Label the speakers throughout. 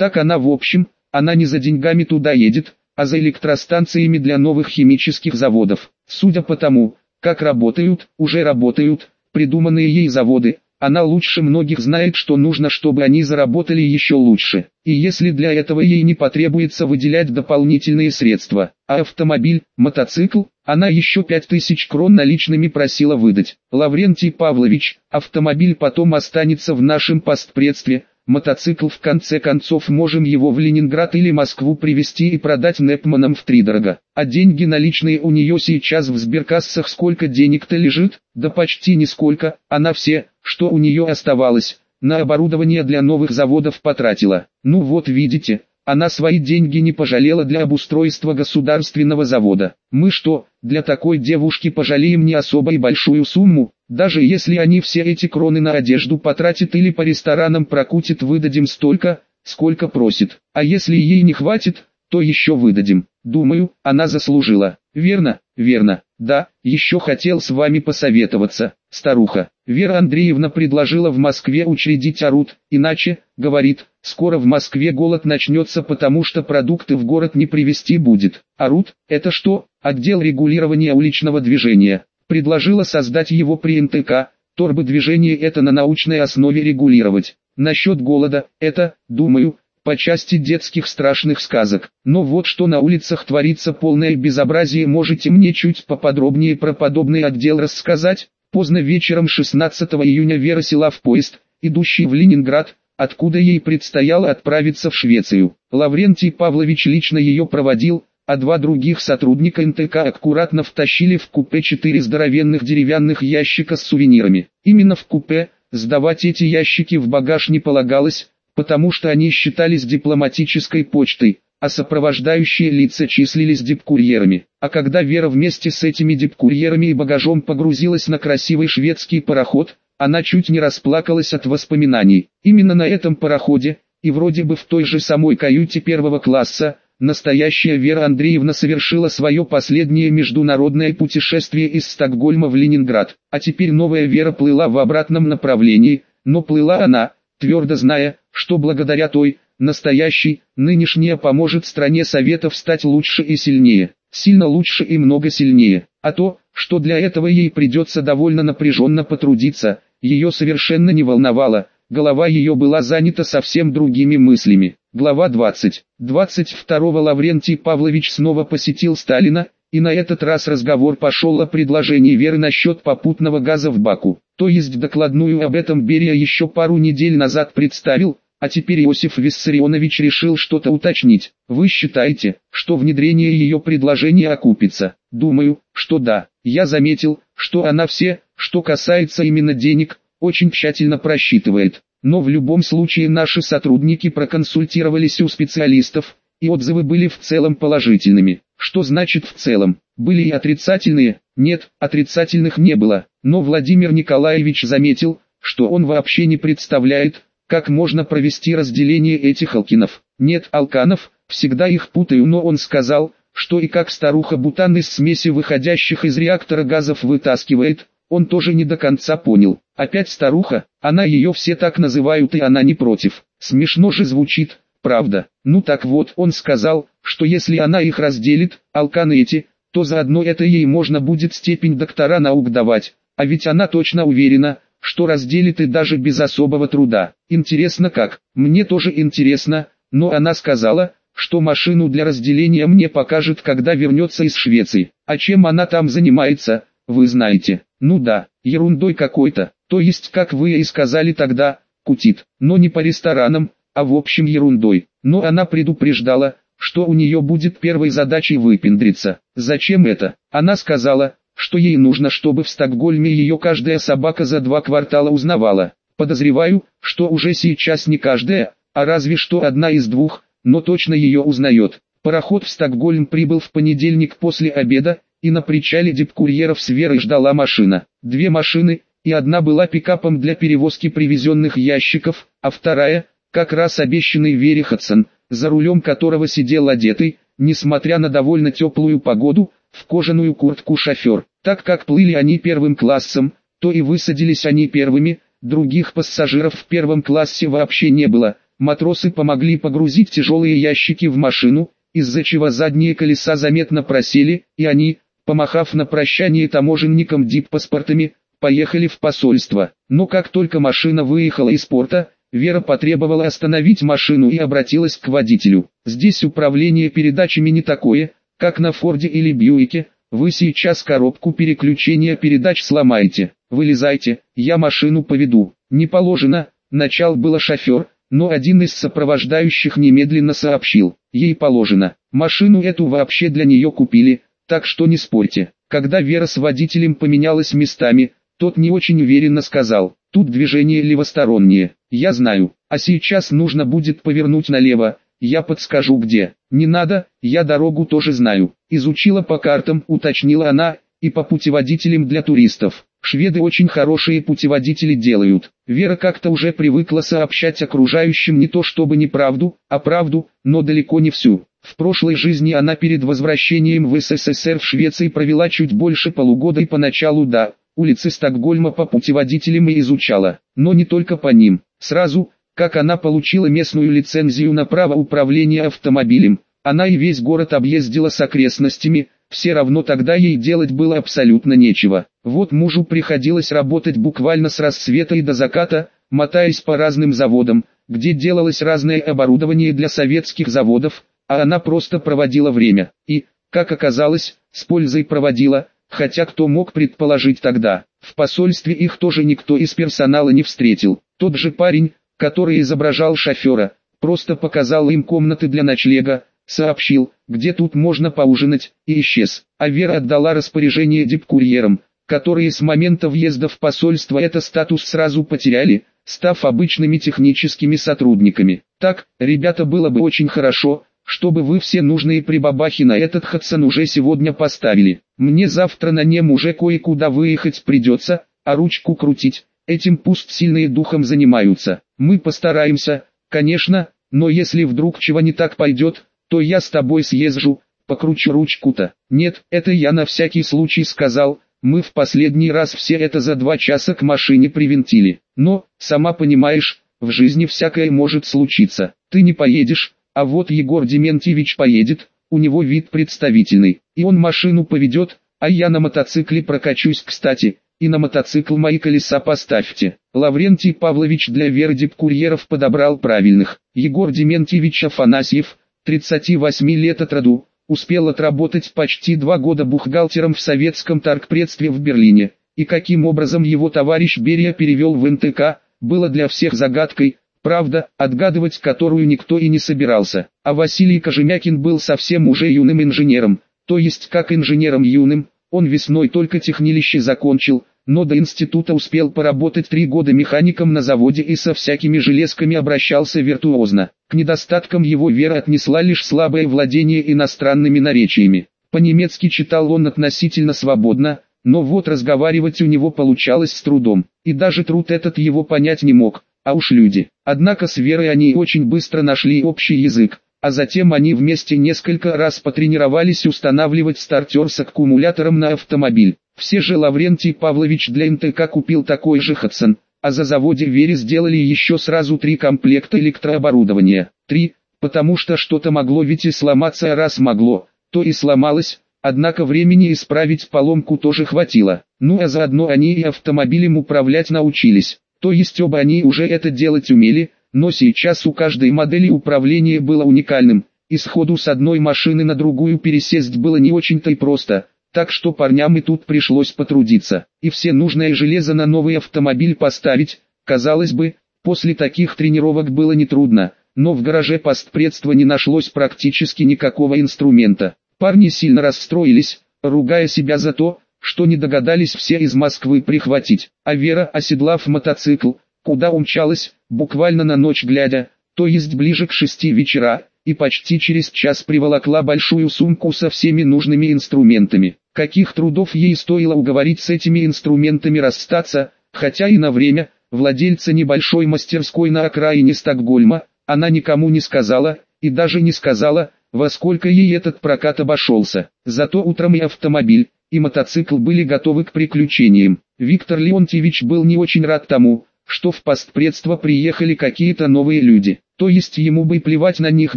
Speaker 1: Так она в общем, она не за деньгами туда едет, а за электростанциями для новых химических заводов. Судя по тому, как работают, уже работают, придуманные ей заводы, она лучше многих знает, что нужно, чтобы они заработали еще лучше. И если для этого ей не потребуется выделять дополнительные средства, а автомобиль, мотоцикл, она еще 5000 крон наличными просила выдать. Лаврентий Павлович, автомобиль потом останется в нашем постпредстве, мотоцикл в конце концов можем его в Ленинград или Москву привезти и продать Непманам втридорога. А деньги наличные у нее сейчас в сберкассах сколько денег-то лежит? Да почти нисколько, она все, что у нее оставалось, на оборудование для новых заводов потратила. Ну вот видите, она свои деньги не пожалела для обустройства государственного завода. Мы что, для такой девушки пожалеем не особо и большую сумму? Даже если они все эти кроны на одежду потратят или по ресторанам прокутят выдадим столько, сколько просит. А если ей не хватит, то еще выдадим. Думаю, она заслужила. Верно, верно. Да, еще хотел с вами посоветоваться, старуха. Вера Андреевна предложила в Москве учредить АРУТ, иначе, говорит, скоро в Москве голод начнется потому что продукты в город не привезти будет. АРУТ, это что? Отдел регулирования уличного движения предложила создать его при НТК, торбодвижение это на научной основе регулировать. Насчет голода, это, думаю, по части детских страшных сказок. Но вот что на улицах творится полное безобразие, можете мне чуть поподробнее про подобный отдел рассказать? Поздно вечером 16 июня Вера села в поезд, идущий в Ленинград, откуда ей предстояло отправиться в Швецию. Лаврентий Павлович лично ее проводил, а два других сотрудника НТК аккуратно втащили в купе четыре здоровенных деревянных ящика с сувенирами. Именно в купе, сдавать эти ящики в багаж не полагалось, потому что они считались дипломатической почтой, а сопровождающие лица числились дипкурьерами. А когда Вера вместе с этими дипкурьерами и багажом погрузилась на красивый шведский пароход, она чуть не расплакалась от воспоминаний. Именно на этом пароходе, и вроде бы в той же самой каюте первого класса, Настоящая Вера Андреевна совершила свое последнее международное путешествие из Стокгольма в Ленинград, а теперь новая Вера плыла в обратном направлении, но плыла она, твердо зная, что благодаря той, настоящей, нынешняя поможет стране Советов стать лучше и сильнее, сильно лучше и много сильнее, а то, что для этого ей придется довольно напряженно потрудиться, ее совершенно не волновало, голова ее была занята совсем другими мыслями. Глава 20. 22 Лаврентий Павлович снова посетил Сталина, и на этот раз разговор пошел о предложении Веры насчет попутного газа в Баку. То есть докладную об этом Берия еще пару недель назад представил, а теперь Иосиф Виссарионович решил что-то уточнить. Вы считаете, что внедрение ее предложения окупится? Думаю, что да. Я заметил, что она все, что касается именно денег, очень тщательно просчитывает. Но в любом случае наши сотрудники проконсультировались у специалистов, и отзывы были в целом положительными. Что значит в целом? Были и отрицательные? Нет, отрицательных не было. Но Владимир Николаевич заметил, что он вообще не представляет, как можно провести разделение этих алкинов. Нет алканов, всегда их путаю, но он сказал, что и как старуха бутан из смеси выходящих из реактора газов вытаскивает, он тоже не до конца понял. Опять старуха, она ее все так называют и она не против. Смешно же звучит, правда. Ну так вот, он сказал, что если она их разделит, алканы эти, то заодно это ей можно будет степень доктора наук давать. А ведь она точно уверена, что разделит и даже без особого труда. Интересно как, мне тоже интересно, но она сказала, что машину для разделения мне покажет, когда вернется из Швеции. А чем она там занимается, вы знаете. Ну да, ерундой какой-то, то есть как вы и сказали тогда, кутит, но не по ресторанам, а в общем ерундой. Но она предупреждала, что у нее будет первой задачей выпендриться. Зачем это? Она сказала, что ей нужно, чтобы в Стокгольме ее каждая собака за два квартала узнавала. Подозреваю, что уже сейчас не каждая, а разве что одна из двух, но точно ее узнает. Пароход в Стокгольм прибыл в понедельник после обеда, и на причале дипкурьеров с Верой ждала машина. Две машины, и одна была пикапом для перевозки привезенных ящиков, а вторая, как раз обещанный Вере Хадсон, за рулем которого сидел одетый, несмотря на довольно теплую погоду, в кожаную куртку шофер. Так как плыли они первым классом, то и высадились они первыми, других пассажиров в первом классе вообще не было, Матросы помогли погрузить тяжелые ящики в машину, из-за чего задние колеса заметно просели, и они, помахав на прощание таможенникам дип-паспортами, поехали в посольство. Но как только машина выехала из порта, Вера потребовала остановить машину и обратилась к водителю. Здесь управление передачами не такое, как на Форде или Бьюике, вы сейчас коробку переключения передач сломаете. Вылезайте, я машину поведу. Не положено, начал было шофер, но один из сопровождающих немедленно сообщил, ей положено. Машину эту вообще для нее купили, так что не спорьте. Когда Вера с водителем поменялась местами, тот не очень уверенно сказал, тут движение левостороннее, я знаю, а сейчас нужно будет повернуть налево, я подскажу где. Не надо, я дорогу тоже знаю. Изучила по картам, уточнила она, и по путеводителям для туристов. Шведы очень хорошие путеводители делают. Вера как-то уже привыкла сообщать окружающим не то чтобы неправду, а правду, но далеко не всю. В прошлой жизни она перед возвращением в СССР в Швеции провела чуть больше полугода и поначалу да, улицы Стокгольма по путеводителям и изучала, но не только по ним. Сразу, как она получила местную лицензию на право управления автомобилем, она и весь город объездила с окрестностями, все равно тогда ей делать было абсолютно нечего. Вот мужу приходилось работать буквально с рассвета и до заката, мотаясь по разным заводам, где делалось разное оборудование для советских заводов, а она просто проводила время. И, как оказалось, с пользой проводила, хотя кто мог предположить тогда, в посольстве их тоже никто из персонала не встретил. Тот же парень, который изображал шофера, просто показал им комнаты для ночлега, сообщил, где тут можно поужинать, и исчез. А Вера отдала распоряжение дипкурьерам, которые с момента въезда в посольство этот статус сразу потеряли, став обычными техническими сотрудниками. Так, ребята было бы очень хорошо, чтобы вы все нужные прибабахи на этот Хадсон уже сегодня поставили. Мне завтра на нем уже кое-куда выехать придется, а ручку крутить, этим пусть сильные духом занимаются. Мы постараемся, конечно, но если вдруг чего не так пойдет, то я с тобой съезжу, покручу ручку-то. Нет, это я на всякий случай сказал, мы в последний раз все это за два часа к машине привинтили. Но, сама понимаешь, в жизни всякое может случиться. Ты не поедешь, а вот Егор Дементьевич поедет, у него вид представительный, и он машину поведет, а я на мотоцикле прокачусь кстати, и на мотоцикл мои колеса поставьте. Лаврентий Павлович для Веры курьеров подобрал правильных. Егор Дементьевич Афанасьев, 38 лет от роду, успел отработать почти два года бухгалтером в советском торгпредстве в Берлине, и каким образом его товарищ Берия перевел в НТК, было для всех загадкой, правда, отгадывать которую никто и не собирался. А Василий Кожемякин был совсем уже юным инженером, то есть как инженером юным, он весной только технилище закончил, но до института успел поработать три года механиком на заводе и со всякими железками обращался виртуозно. К недостаткам его вера отнесла лишь слабое владение иностранными наречиями. По-немецки читал он относительно свободно, но вот разговаривать у него получалось с трудом, и даже труд этот его понять не мог, а уж люди. Однако с Верой они очень быстро нашли общий язык, а затем они вместе несколько раз потренировались устанавливать стартер с аккумулятором на автомобиль. Все же Лаврентий Павлович для НТК купил такой же Хадсон, а за заводе Вере сделали еще сразу три комплекта электрооборудования. Три, потому что что-то могло ведь и сломаться, раз могло, то и сломалось, однако времени исправить поломку тоже хватило. Ну а заодно они и автомобилем управлять научились, то есть оба они уже это делать умели, но сейчас у каждой модели управление было уникальным, и сходу с одной машины на другую пересесть было не очень-то и просто, так что парням и тут пришлось потрудиться, и все нужное железо на новый автомобиль поставить, казалось бы, после таких тренировок было нетрудно, но в гараже постпредства не нашлось практически никакого инструмента. Парни сильно расстроились, ругая себя за то, что не догадались все из Москвы прихватить, а Вера, оседлав мотоцикл, куда умчалась, буквально на ночь глядя, то есть ближе к шести вечера, и почти через час приволокла большую сумку со всеми нужными инструментами. Каких трудов ей стоило уговорить с этими инструментами расстаться, хотя и на время, владельца небольшой мастерской на окраине Стокгольма, она никому не сказала, и даже не сказала, во сколько ей этот прокат обошелся. Зато утром и автомобиль, и мотоцикл были готовы к приключениям. Виктор Леонтьевич был не очень рад тому, что в постпредство приехали какие-то новые люди. То есть ему бы плевать на них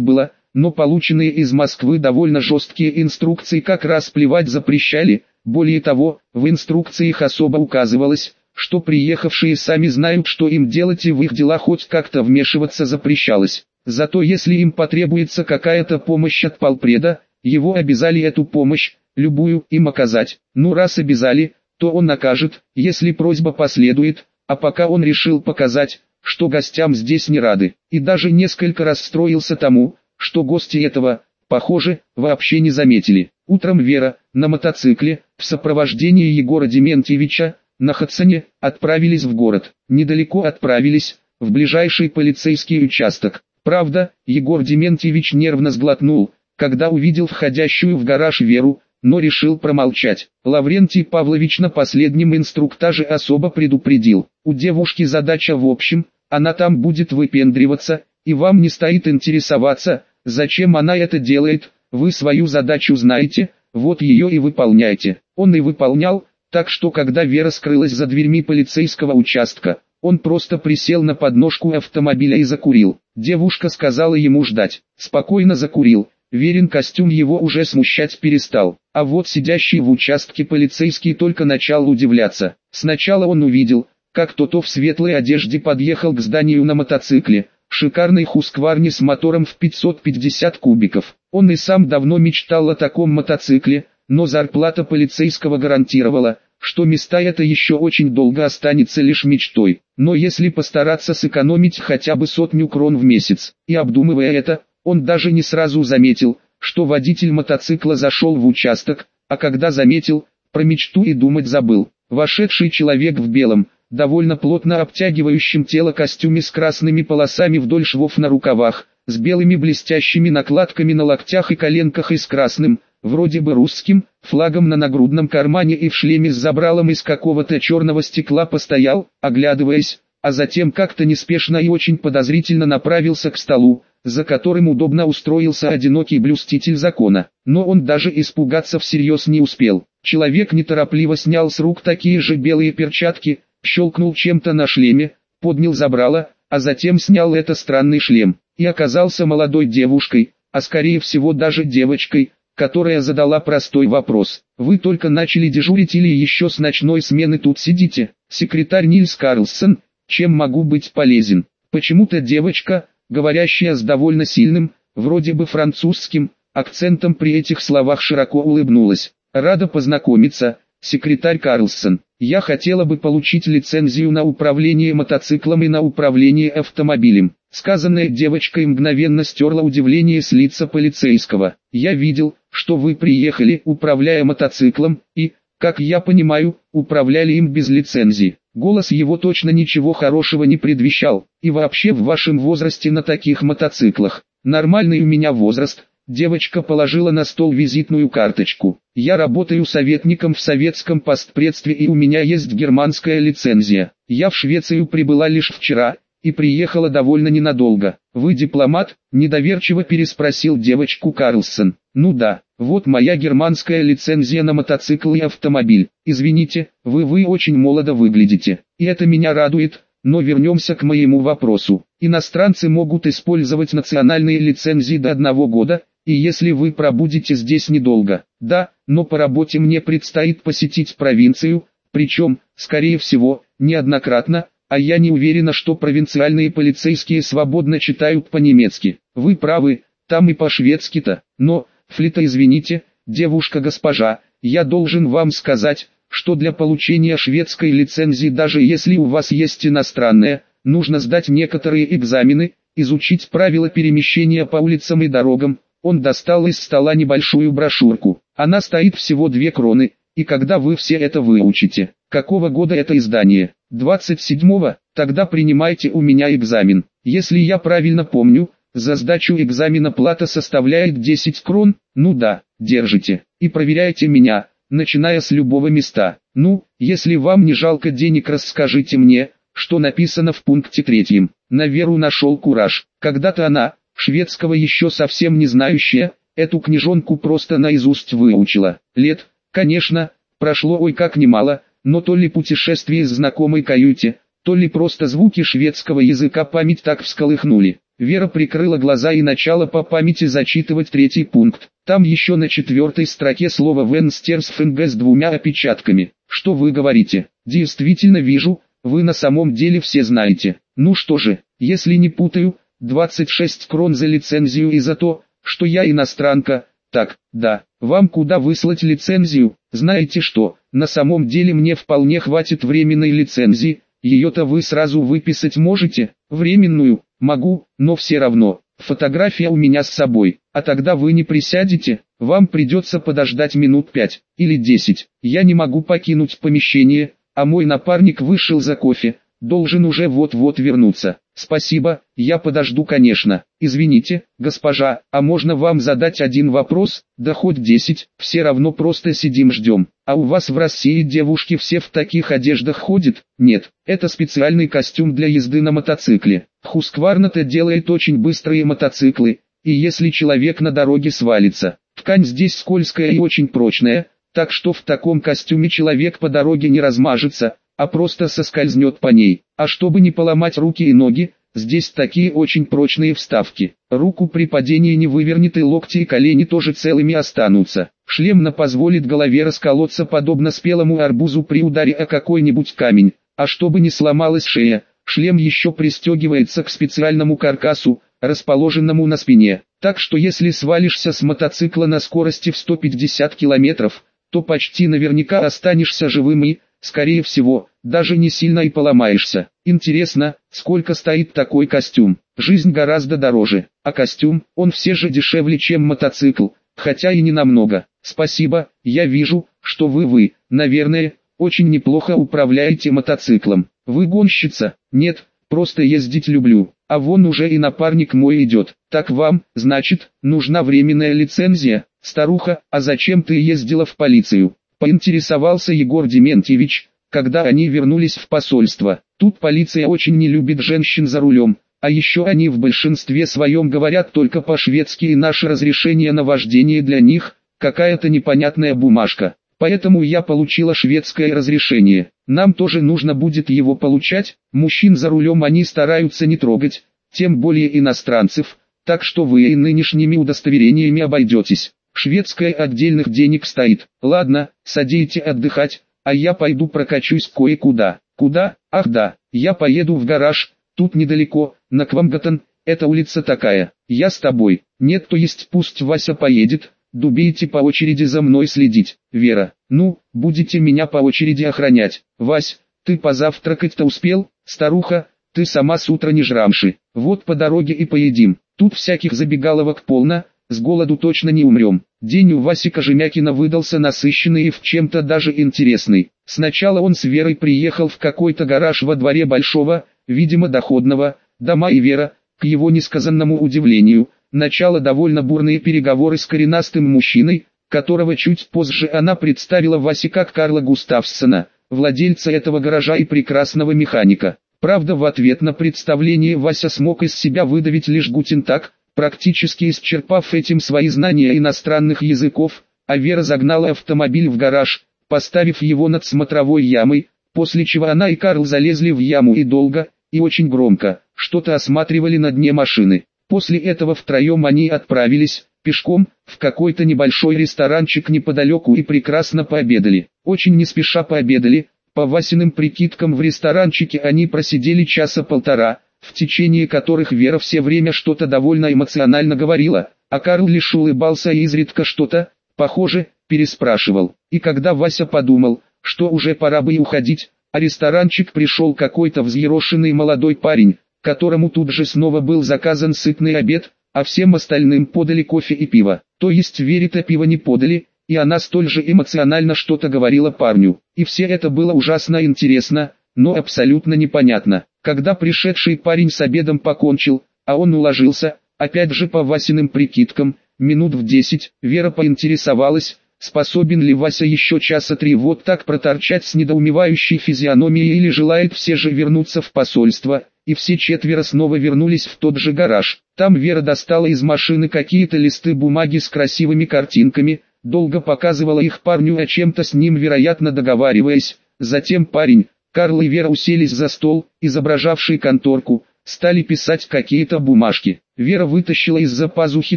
Speaker 1: было, но полученные из Москвы довольно жесткие инструкции как раз плевать запрещали. Более того, в инструкциях особо указывалось, что приехавшие сами знают, что им делать и в их дела хоть как-то вмешиваться запрещалось. Зато если им потребуется какая-то помощь от полпреда, его обязали эту помощь, любую, им оказать. Ну раз обязали, то он накажет, если просьба последует, а пока он решил показать, что гостям здесь не рады, и даже несколько расстроился тому, что гости этого, похоже, вообще не заметили. Утром Вера, на мотоцикле, в сопровождении Егора Дементьевича, на Хадсоне, отправились в город. Недалеко отправились, в ближайший полицейский участок. Правда, Егор Дементьевич нервно сглотнул, когда увидел входящую в гараж Веру, но решил промолчать. Лаврентий Павлович на последнем инструктаже особо предупредил. У девушки задача в общем, она там будет выпендриваться, и вам не стоит интересоваться, зачем она это делает, вы свою задачу знаете, вот ее и выполняйте. Он и выполнял, так что когда Вера скрылась за дверьми полицейского участка, он просто присел на подножку автомобиля и закурил. Девушка сказала ему ждать. Спокойно закурил. Верин костюм его уже смущать перестал. А вот сидящий в участке полицейский только начал удивляться. Сначала он увидел, как кто-то в светлой одежде подъехал к зданию на мотоцикле, шикарной хускварне с мотором в 550 кубиков. Он и сам давно мечтал о таком мотоцикле, но зарплата полицейского гарантировала, что места это еще очень долго останется лишь мечтой. Но если постараться сэкономить хотя бы сотню крон в месяц, и обдумывая это, он даже не сразу заметил, что водитель мотоцикла зашел в участок, а когда заметил, про мечту и думать забыл. Вошедший человек в белом, довольно плотно обтягивающем тело костюме с красными полосами вдоль швов на рукавах, с белыми блестящими накладками на локтях и коленках и с красным, вроде бы русским, флагом на нагрудном кармане и в шлеме с забралом из какого-то черного стекла постоял, оглядываясь, а затем как-то неспешно и очень подозрительно направился к столу, за которым удобно устроился одинокий блюститель закона. Но он даже испугаться всерьез не успел. Человек неторопливо снял с рук такие же белые перчатки, щелкнул чем-то на шлеме, поднял забрало, а затем снял это странный шлем, и оказался молодой девушкой, а скорее всего даже девочкой, которая задала простой вопрос. «Вы только начали дежурить или еще с ночной смены тут сидите?» Секретарь Нильс Карлсон, чем могу быть полезен? Почему-то девочка, говорящая с довольно сильным, вроде бы французским, акцентом при этих словах широко улыбнулась. Рада познакомиться, секретарь Карлсон. Я хотела бы получить лицензию на управление мотоциклом и на управление автомобилем. Сказанная девочкой мгновенно стерла удивление с лица полицейского. Я видел, что вы приехали, управляя мотоциклом, и, как я понимаю, управляли им без лицензии. Голос его точно ничего хорошего не предвещал. И вообще в вашем возрасте на таких мотоциклах. Нормальный у меня возраст. Девочка положила на стол визитную карточку. Я работаю советником в советском постпредстве и у меня есть германская лицензия. Я в Швецию прибыла лишь вчера, и приехала довольно ненадолго. «Вы дипломат?» – недоверчиво переспросил девочку Карлсон. «Ну да, вот моя германская лицензия на мотоцикл и автомобиль. Извините, вы вы очень молодо выглядите, и это меня радует, но вернемся к моему вопросу. Иностранцы могут использовать национальные лицензии до одного года, и если вы пробудете здесь недолго, да, но по работе мне предстоит посетить провинцию, причем, скорее всего, неоднократно, а я не уверена, что провинциальные полицейские свободно читают по-немецки. Вы правы, там и по-шведски-то. Но, Флита извините, девушка-госпожа, я должен вам сказать, что для получения шведской лицензии даже если у вас есть иностранная, нужно сдать некоторые экзамены, изучить правила перемещения по улицам и дорогам. Он достал из стола небольшую брошюрку. Она стоит всего две кроны, и когда вы все это выучите, какого года это издание? 27-го, тогда принимайте у меня экзамен. Если я правильно помню, за сдачу экзамена плата составляет 10 крон, ну да, держите, и проверяйте меня, начиная с любого места. Ну, если вам не жалко денег расскажите мне, что написано в пункте третьем. На Веру нашел кураж. Когда-то она, шведского еще совсем не знающая, эту книжонку просто наизусть выучила. Лет, конечно, прошло ой как немало, но то ли путешествие из знакомой каюте, то ли просто звуки шведского языка память так всколыхнули. Вера прикрыла глаза и начала по памяти зачитывать третий пункт. Там еще на четвертой строке слово «Венстерсфинг» с двумя опечатками. Что вы говорите? Действительно вижу, вы на самом деле все знаете. Ну что же, если не путаю, 26 крон за лицензию и за то, что я иностранка. Так, да, вам куда выслать лицензию? Знаете что, на самом деле мне вполне хватит временной лицензии, ее-то вы сразу выписать можете, временную, могу, но все равно, фотография у меня с собой, а тогда вы не присядете, вам придется подождать минут пять или десять. Я не могу покинуть помещение, а мой напарник вышел за кофе, должен уже вот-вот вернуться. Спасибо, я подожду конечно. Извините, госпожа, а можно вам задать один вопрос? Да хоть десять, все равно просто сидим ждем. А у вас в России девушки все в таких одеждах ходят? Нет, это специальный костюм для езды на мотоцикле. Хускварна-то делает очень быстрые мотоциклы, и если человек на дороге свалится, ткань здесь скользкая и очень прочная, так что в таком костюме человек по дороге не размажется, а просто соскользнет по ней. А чтобы не поломать руки и ноги, здесь такие очень прочные вставки. Руку при падении не вывернет и локти и колени тоже целыми останутся. Шлем на позволит голове расколоться подобно спелому арбузу при ударе о какой-нибудь камень. А чтобы не сломалась шея, шлем еще пристегивается к специальному каркасу, расположенному на спине. Так что если свалишься с мотоцикла на скорости в 150 километров, то почти наверняка останешься живым и, Скорее всего, даже не сильно и поломаешься. Интересно, сколько стоит такой костюм? Жизнь гораздо дороже, а костюм, он все же дешевле, чем мотоцикл, хотя и не намного. Спасибо, я вижу, что вы вы, наверное, очень неплохо управляете мотоциклом. Вы гонщица? Нет, просто ездить люблю. А вон уже и напарник мой идет. Так вам, значит, нужна временная лицензия? Старуха, а зачем ты ездила в полицию? Поинтересовался Егор Дементьевич, когда они вернулись в посольство. Тут полиция очень не любит женщин за рулем, а еще они в большинстве своем говорят только по-шведски и наше разрешение на вождение для них, какая-то непонятная бумажка. Поэтому я получила шведское разрешение. Нам тоже нужно будет его получать, мужчин за рулем они стараются не трогать, тем более иностранцев, так что вы и нынешними удостоверениями обойдетесь. Шведская отдельных денег стоит. Ладно, садите отдыхать, а я пойду прокачусь кое-куда. Куда? Ах да, я поеду в гараж, тут недалеко, на Квамгатон, это улица такая. Я с тобой. Нет, то есть пусть Вася поедет, дубейте по очереди за мной следить. Вера, ну, будете меня по очереди охранять. Вась, ты позавтракать-то успел? Старуха, ты сама с утра не жрамши. Вот по дороге и поедим. Тут всяких забегаловок полно, с голоду точно не умрем. День у Васи Кожемякина выдался насыщенный и в чем-то даже интересный. Сначала он с Верой приехал в какой-то гараж во дворе Большого, видимо доходного, дома и Вера, к его несказанному удивлению, начала довольно бурные переговоры с коренастым мужчиной, которого чуть позже она представила Васе как Карла Густавсона, владельца этого гаража и прекрасного механика. Правда в ответ на представление Вася смог из себя выдавить лишь Гутин так, Практически исчерпав этим свои знания иностранных языков, Авера загнала автомобиль в гараж, поставив его над смотровой ямой, после чего она и Карл залезли в яму и долго, и очень громко, что-то осматривали на дне машины. После этого втроем они отправились, пешком, в какой-то небольшой ресторанчик неподалеку и прекрасно пообедали. Очень не спеша пообедали, по Васиным прикидкам в ресторанчике они просидели часа полтора, в течение которых Вера все время что-то довольно эмоционально говорила, а Карл лишь улыбался и изредка что-то, похоже, переспрашивал. И когда Вася подумал, что уже пора бы и уходить, а ресторанчик пришел какой-то взъерошенный молодой парень, которому тут же снова был заказан сытный обед, а всем остальным подали кофе и пиво. То есть Вере-то пиво не подали, и она столь же эмоционально что-то говорила парню. И все это было ужасно интересно, но абсолютно непонятно. Когда пришедший парень с обедом покончил, а он уложился, опять же по Васиным прикидкам, минут в десять, Вера поинтересовалась, способен ли Вася еще часа три вот так проторчать с недоумевающей физиономией или желает все же вернуться в посольство, и все четверо снова вернулись в тот же гараж. Там Вера достала из машины какие-то листы бумаги с красивыми картинками, долго показывала их парню о чем-то с ним вероятно договариваясь, затем парень, Карл и Вера уселись за стол, изображавший конторку, стали писать какие-то бумажки. Вера вытащила из-за пазухи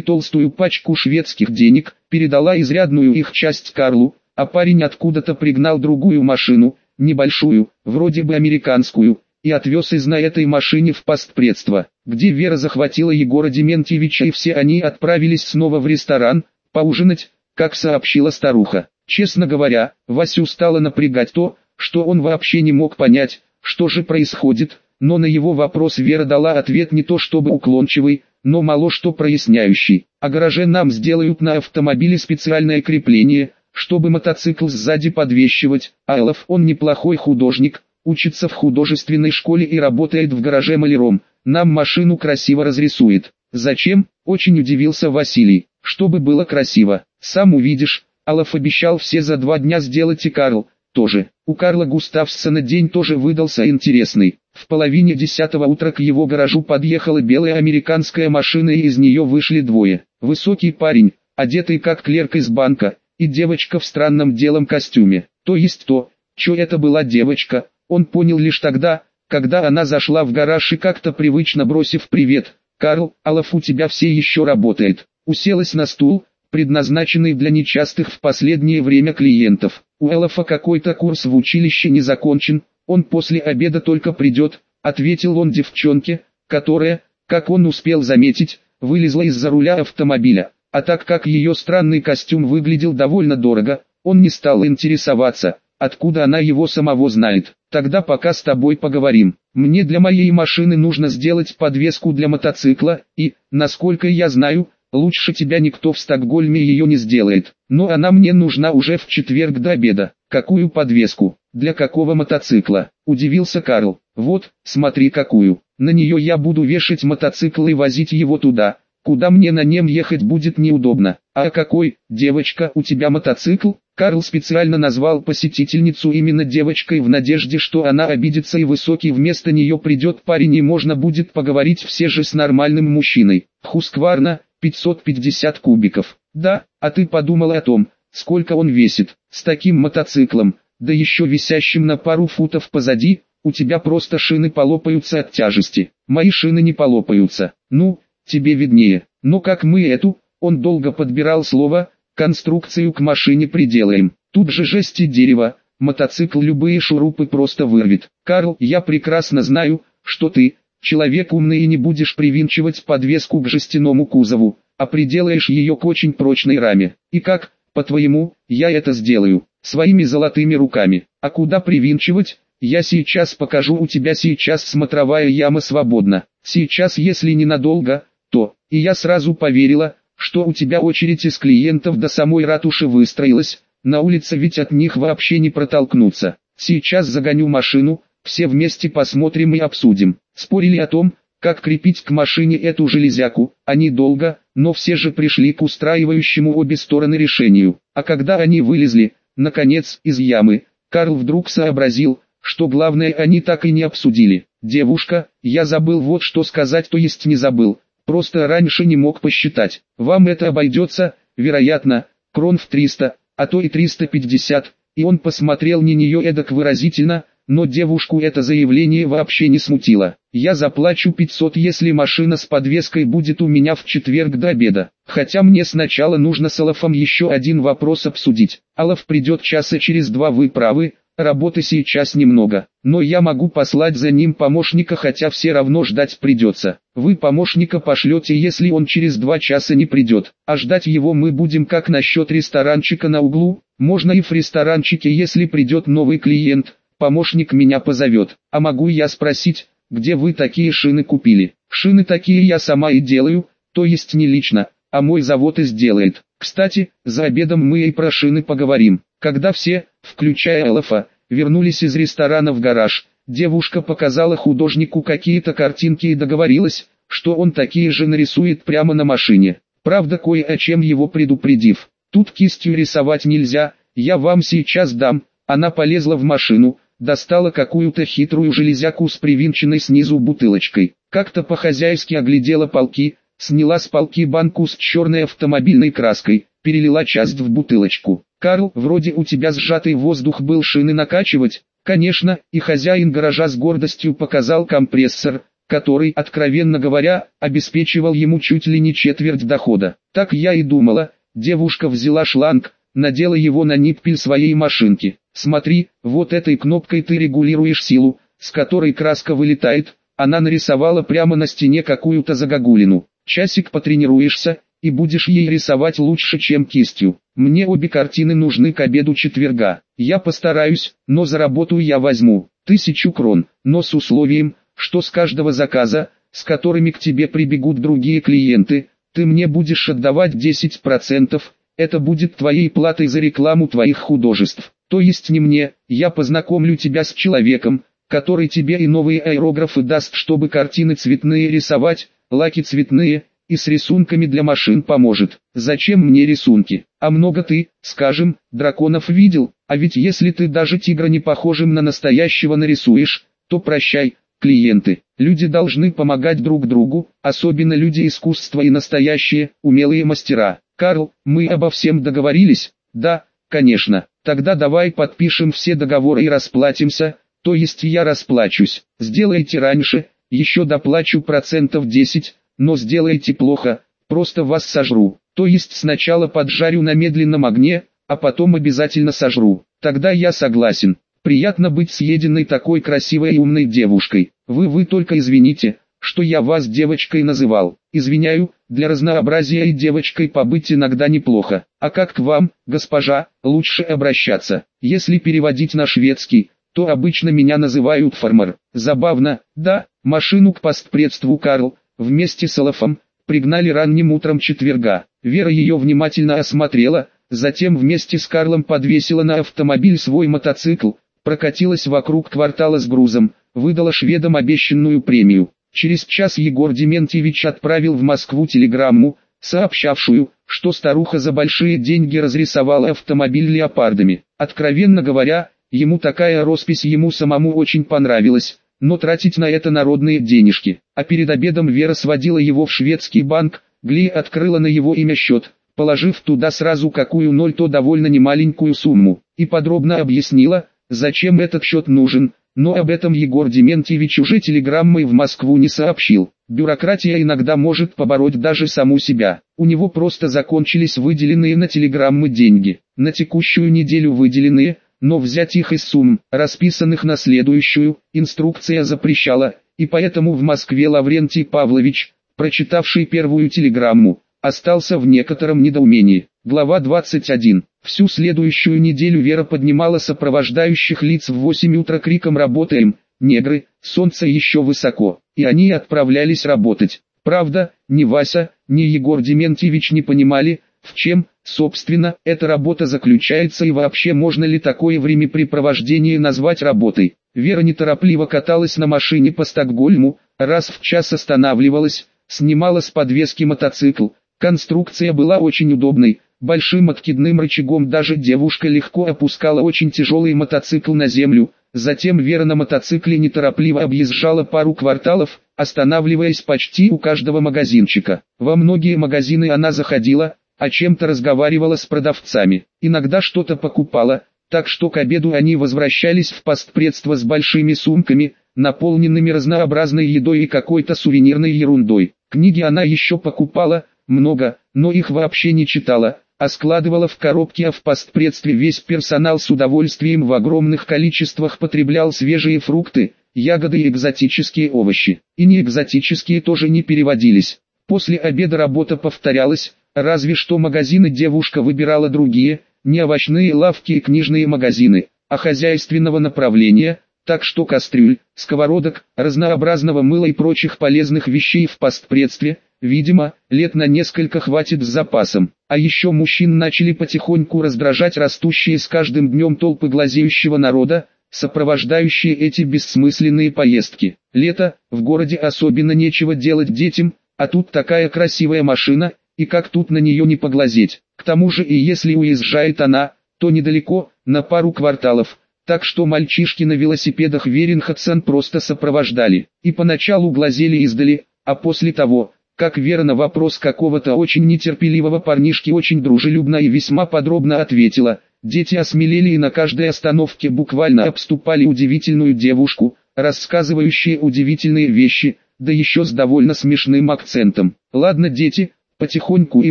Speaker 1: толстую пачку шведских денег, передала изрядную их часть Карлу, а парень откуда-то пригнал другую машину, небольшую, вроде бы американскую, и отвез из на этой машине в постпредство, где Вера захватила Егора Дементьевича и все они отправились снова в ресторан, поужинать, как сообщила старуха. Честно говоря, Васю стало напрягать то, что он вообще не мог понять, что же происходит, но на его вопрос Вера дала ответ не то чтобы уклончивый, но мало что проясняющий. О гараже нам сделают на автомобиле специальное крепление, чтобы мотоцикл сзади подвещивать, а Элов он неплохой художник, учится в художественной школе и работает в гараже маляром, нам машину красиво разрисует. Зачем? Очень удивился Василий. Чтобы было красиво. Сам увидишь. Алов обещал все за два дня сделать и Карл, тоже. У Карла Густавсона день тоже выдался интересный. В половине десятого утра к его гаражу подъехала белая американская машина и из нее вышли двое. Высокий парень, одетый как клерк из банка, и девочка в странном делом костюме. То есть то, что это была девочка, он понял лишь тогда, когда она зашла в гараж и как-то привычно бросив «Привет, Карл, Алаф у тебя все еще работает», уселась на стул, предназначенный для нечастых в последнее время клиентов. У Элафа какой-то курс в училище не закончен, он после обеда только придет, ответил он девчонке, которая, как он успел заметить, вылезла из-за руля автомобиля. А так как ее странный костюм выглядел довольно дорого, он не стал интересоваться, откуда она его самого знает. Тогда пока с тобой поговорим. Мне для моей машины нужно сделать подвеску для мотоцикла, и, насколько я знаю, лучше тебя никто в Стокгольме ее не сделает. Но она мне нужна уже в четверг до обеда. Какую подвеску? Для какого мотоцикла? Удивился Карл. Вот, смотри какую. На нее я буду вешать мотоцикл и возить его туда, куда мне на нем ехать будет неудобно. А какой, девочка, у тебя мотоцикл? Карл специально назвал посетительницу именно девочкой в надежде, что она обидится и высокий вместо нее придет парень и можно будет поговорить все же с нормальным мужчиной. Хускварна, 550 кубиков. Да, а ты подумал о том, сколько он весит, с таким мотоциклом, да еще висящим на пару футов позади, у тебя просто шины полопаются от тяжести. Мои шины не полопаются. Ну, тебе виднее. Но как мы эту, он долго подбирал слово, Конструкцию к машине приделаем. Тут же жесть и дерево, мотоцикл любые шурупы просто вырвет. Карл, я прекрасно знаю, что ты, человек умный и не будешь привинчивать подвеску к жестяному кузову, а приделаешь ее к очень прочной раме. И как, по-твоему, я это сделаю, своими золотыми руками. А куда привинчивать? Я сейчас покажу у тебя сейчас смотровая яма свободна. Сейчас если ненадолго, то, и я сразу поверила, что у тебя очередь из клиентов до самой ратуши выстроилась, на улице ведь от них вообще не протолкнуться. Сейчас загоню машину, все вместе посмотрим и обсудим. Спорили о том, как крепить к машине эту железяку, они долго, но все же пришли к устраивающему обе стороны решению. А когда они вылезли, наконец, из ямы, Карл вдруг сообразил, что главное они так и не обсудили. «Девушка, я забыл вот что сказать, то есть не забыл, Просто раньше не мог посчитать. Вам это обойдется, вероятно, крон в 300, а то и 350. И он посмотрел на нее эдак выразительно, но девушку это заявление вообще не смутило. Я заплачу 500, если машина с подвеской будет у меня в четверг до обеда. Хотя мне сначала нужно с Алафом еще один вопрос обсудить. Алаф придет часа через два вы правы, Работы сейчас немного, но я могу послать за ним помощника, хотя все равно ждать придется. Вы помощника пошлете, если он через два часа не придет, а ждать его мы будем как насчет ресторанчика на углу, можно и в ресторанчике, если придет новый клиент, помощник меня позовет. А могу я спросить, где вы такие шины купили? Шины такие я сама и делаю, то есть не лично, а мой завод и сделает. Кстати, за обедом мы и про шины поговорим. Когда все, включая Элофа, вернулись из ресторана в гараж, девушка показала художнику какие-то картинки и договорилась, что он такие же нарисует прямо на машине. Правда кое о чем его предупредив. Тут кистью рисовать нельзя, я вам сейчас дам. Она полезла в машину, достала какую-то хитрую железяку с привинченной снизу бутылочкой. Как-то по-хозяйски оглядела полки, сняла с полки банку с черной автомобильной краской, перелила часть в бутылочку. «Карл, вроде у тебя сжатый воздух был шины накачивать, Конечно, и хозяин гаража с гордостью показал компрессор, который, откровенно говоря, обеспечивал ему чуть ли не четверть дохода. Так я и думала, девушка взяла шланг, надела его на ниппель своей машинки. Смотри, вот этой кнопкой ты регулируешь силу, с которой краска вылетает, она нарисовала прямо на стене какую-то загогулину. Часик потренируешься, и будешь ей рисовать лучше, чем кистью. Мне обе картины нужны к обеду четверга. Я постараюсь, но за я возьму тысячу крон, но с условием, что с каждого заказа, с которыми к тебе прибегут другие клиенты, ты мне будешь отдавать 10%, это будет твоей платой за рекламу твоих художеств. То есть не мне, я познакомлю тебя с человеком, который тебе и новые аэрографы даст, чтобы картины цветные рисовать, лаки цветные, и с рисунками для машин поможет. Зачем мне рисунки? А много ты, скажем, драконов видел, а ведь если ты даже тигра не похожим на настоящего нарисуешь, то прощай, клиенты. Люди должны помогать друг другу, особенно люди искусства и настоящие, умелые мастера. Карл, мы обо всем договорились? Да, конечно. Тогда давай подпишем все договоры и расплатимся, то есть я расплачусь. Сделайте раньше, еще доплачу процентов 10, но сделайте плохо, просто вас сожру. То есть сначала поджарю на медленном огне, а потом обязательно сожру. Тогда я согласен. Приятно быть съеденной такой красивой и умной девушкой. Вы вы только извините, что я вас девочкой называл. Извиняю, для разнообразия и девочкой побыть иногда неплохо. А как к вам, госпожа, лучше обращаться. Если переводить на шведский, то обычно меня называют фармер. Забавно, да, машину к постпредству Карл, вместе с Олафом, пригнали ранним утром четверга. Вера ее внимательно осмотрела, затем вместе с Карлом подвесила на автомобиль свой мотоцикл, прокатилась вокруг квартала с грузом, выдала шведам обещанную премию. Через час Егор Дементьевич отправил в Москву телеграмму, сообщавшую, что старуха за большие деньги разрисовала автомобиль леопардами. Откровенно говоря, Ему такая роспись ему самому очень понравилась, но тратить на это народные денежки. А перед обедом Вера сводила его в шведский банк, Гли открыла на его имя счет, положив туда сразу какую ноль то довольно немаленькую сумму, и подробно объяснила, зачем этот счет нужен, но об этом Егор Дементьевич уже телеграммой в Москву не сообщил. Бюрократия иногда может побороть даже саму себя. У него просто закончились выделенные на телеграммы деньги. На текущую неделю выделенные – но взять их из сумм, расписанных на следующую, инструкция запрещала, и поэтому в Москве Лаврентий Павлович, прочитавший первую телеграмму, остался в некотором недоумении. Глава 21. Всю следующую неделю Вера поднимала сопровождающих лиц в 8 утра криком «Работаем!» Негры, солнце еще высоко, и они отправлялись работать. Правда, ни Вася, ни Егор Дементьевич не понимали, в чем, собственно, эта работа заключается и вообще можно ли такое времяпрепровождение назвать работой. Вера неторопливо каталась на машине по Стокгольму, раз в час останавливалась, снимала с подвески мотоцикл. Конструкция была очень удобной, большим откидным рычагом даже девушка легко опускала очень тяжелый мотоцикл на землю, затем Вера на мотоцикле неторопливо объезжала пару кварталов, останавливаясь почти у каждого магазинчика. Во многие магазины она заходила, о чем-то разговаривала с продавцами, иногда что-то покупала, так что к обеду они возвращались в постпредство с большими сумками, наполненными разнообразной едой и какой-то сувенирной ерундой. Книги она еще покупала, много, но их вообще не читала, а складывала в коробки, а в постпредстве весь персонал с удовольствием в огромных количествах потреблял свежие фрукты, ягоды и экзотические овощи. И не экзотические тоже не переводились. После обеда работа повторялась, Разве что магазины девушка выбирала другие, не овощные лавки и книжные магазины, а хозяйственного направления, так что кастрюль, сковородок, разнообразного мыла и прочих полезных вещей в постпредстве, видимо, лет на несколько хватит с запасом. А еще мужчин начали потихоньку раздражать растущие с каждым днем толпы глазеющего народа, сопровождающие эти бессмысленные поездки. Лето, в городе особенно нечего делать детям, а тут такая красивая машина, и как тут на нее не поглазеть. К тому же и если уезжает она, то недалеко, на пару кварталов, так что мальчишки на велосипедах Веренхатсен просто сопровождали, и поначалу глазели издали, а после того, как Вера на вопрос какого-то очень нетерпеливого парнишки очень дружелюбно и весьма подробно ответила, дети осмелели и на каждой остановке буквально обступали удивительную девушку, рассказывающую удивительные вещи, да еще с довольно смешным акцентом. Ладно дети, потихоньку и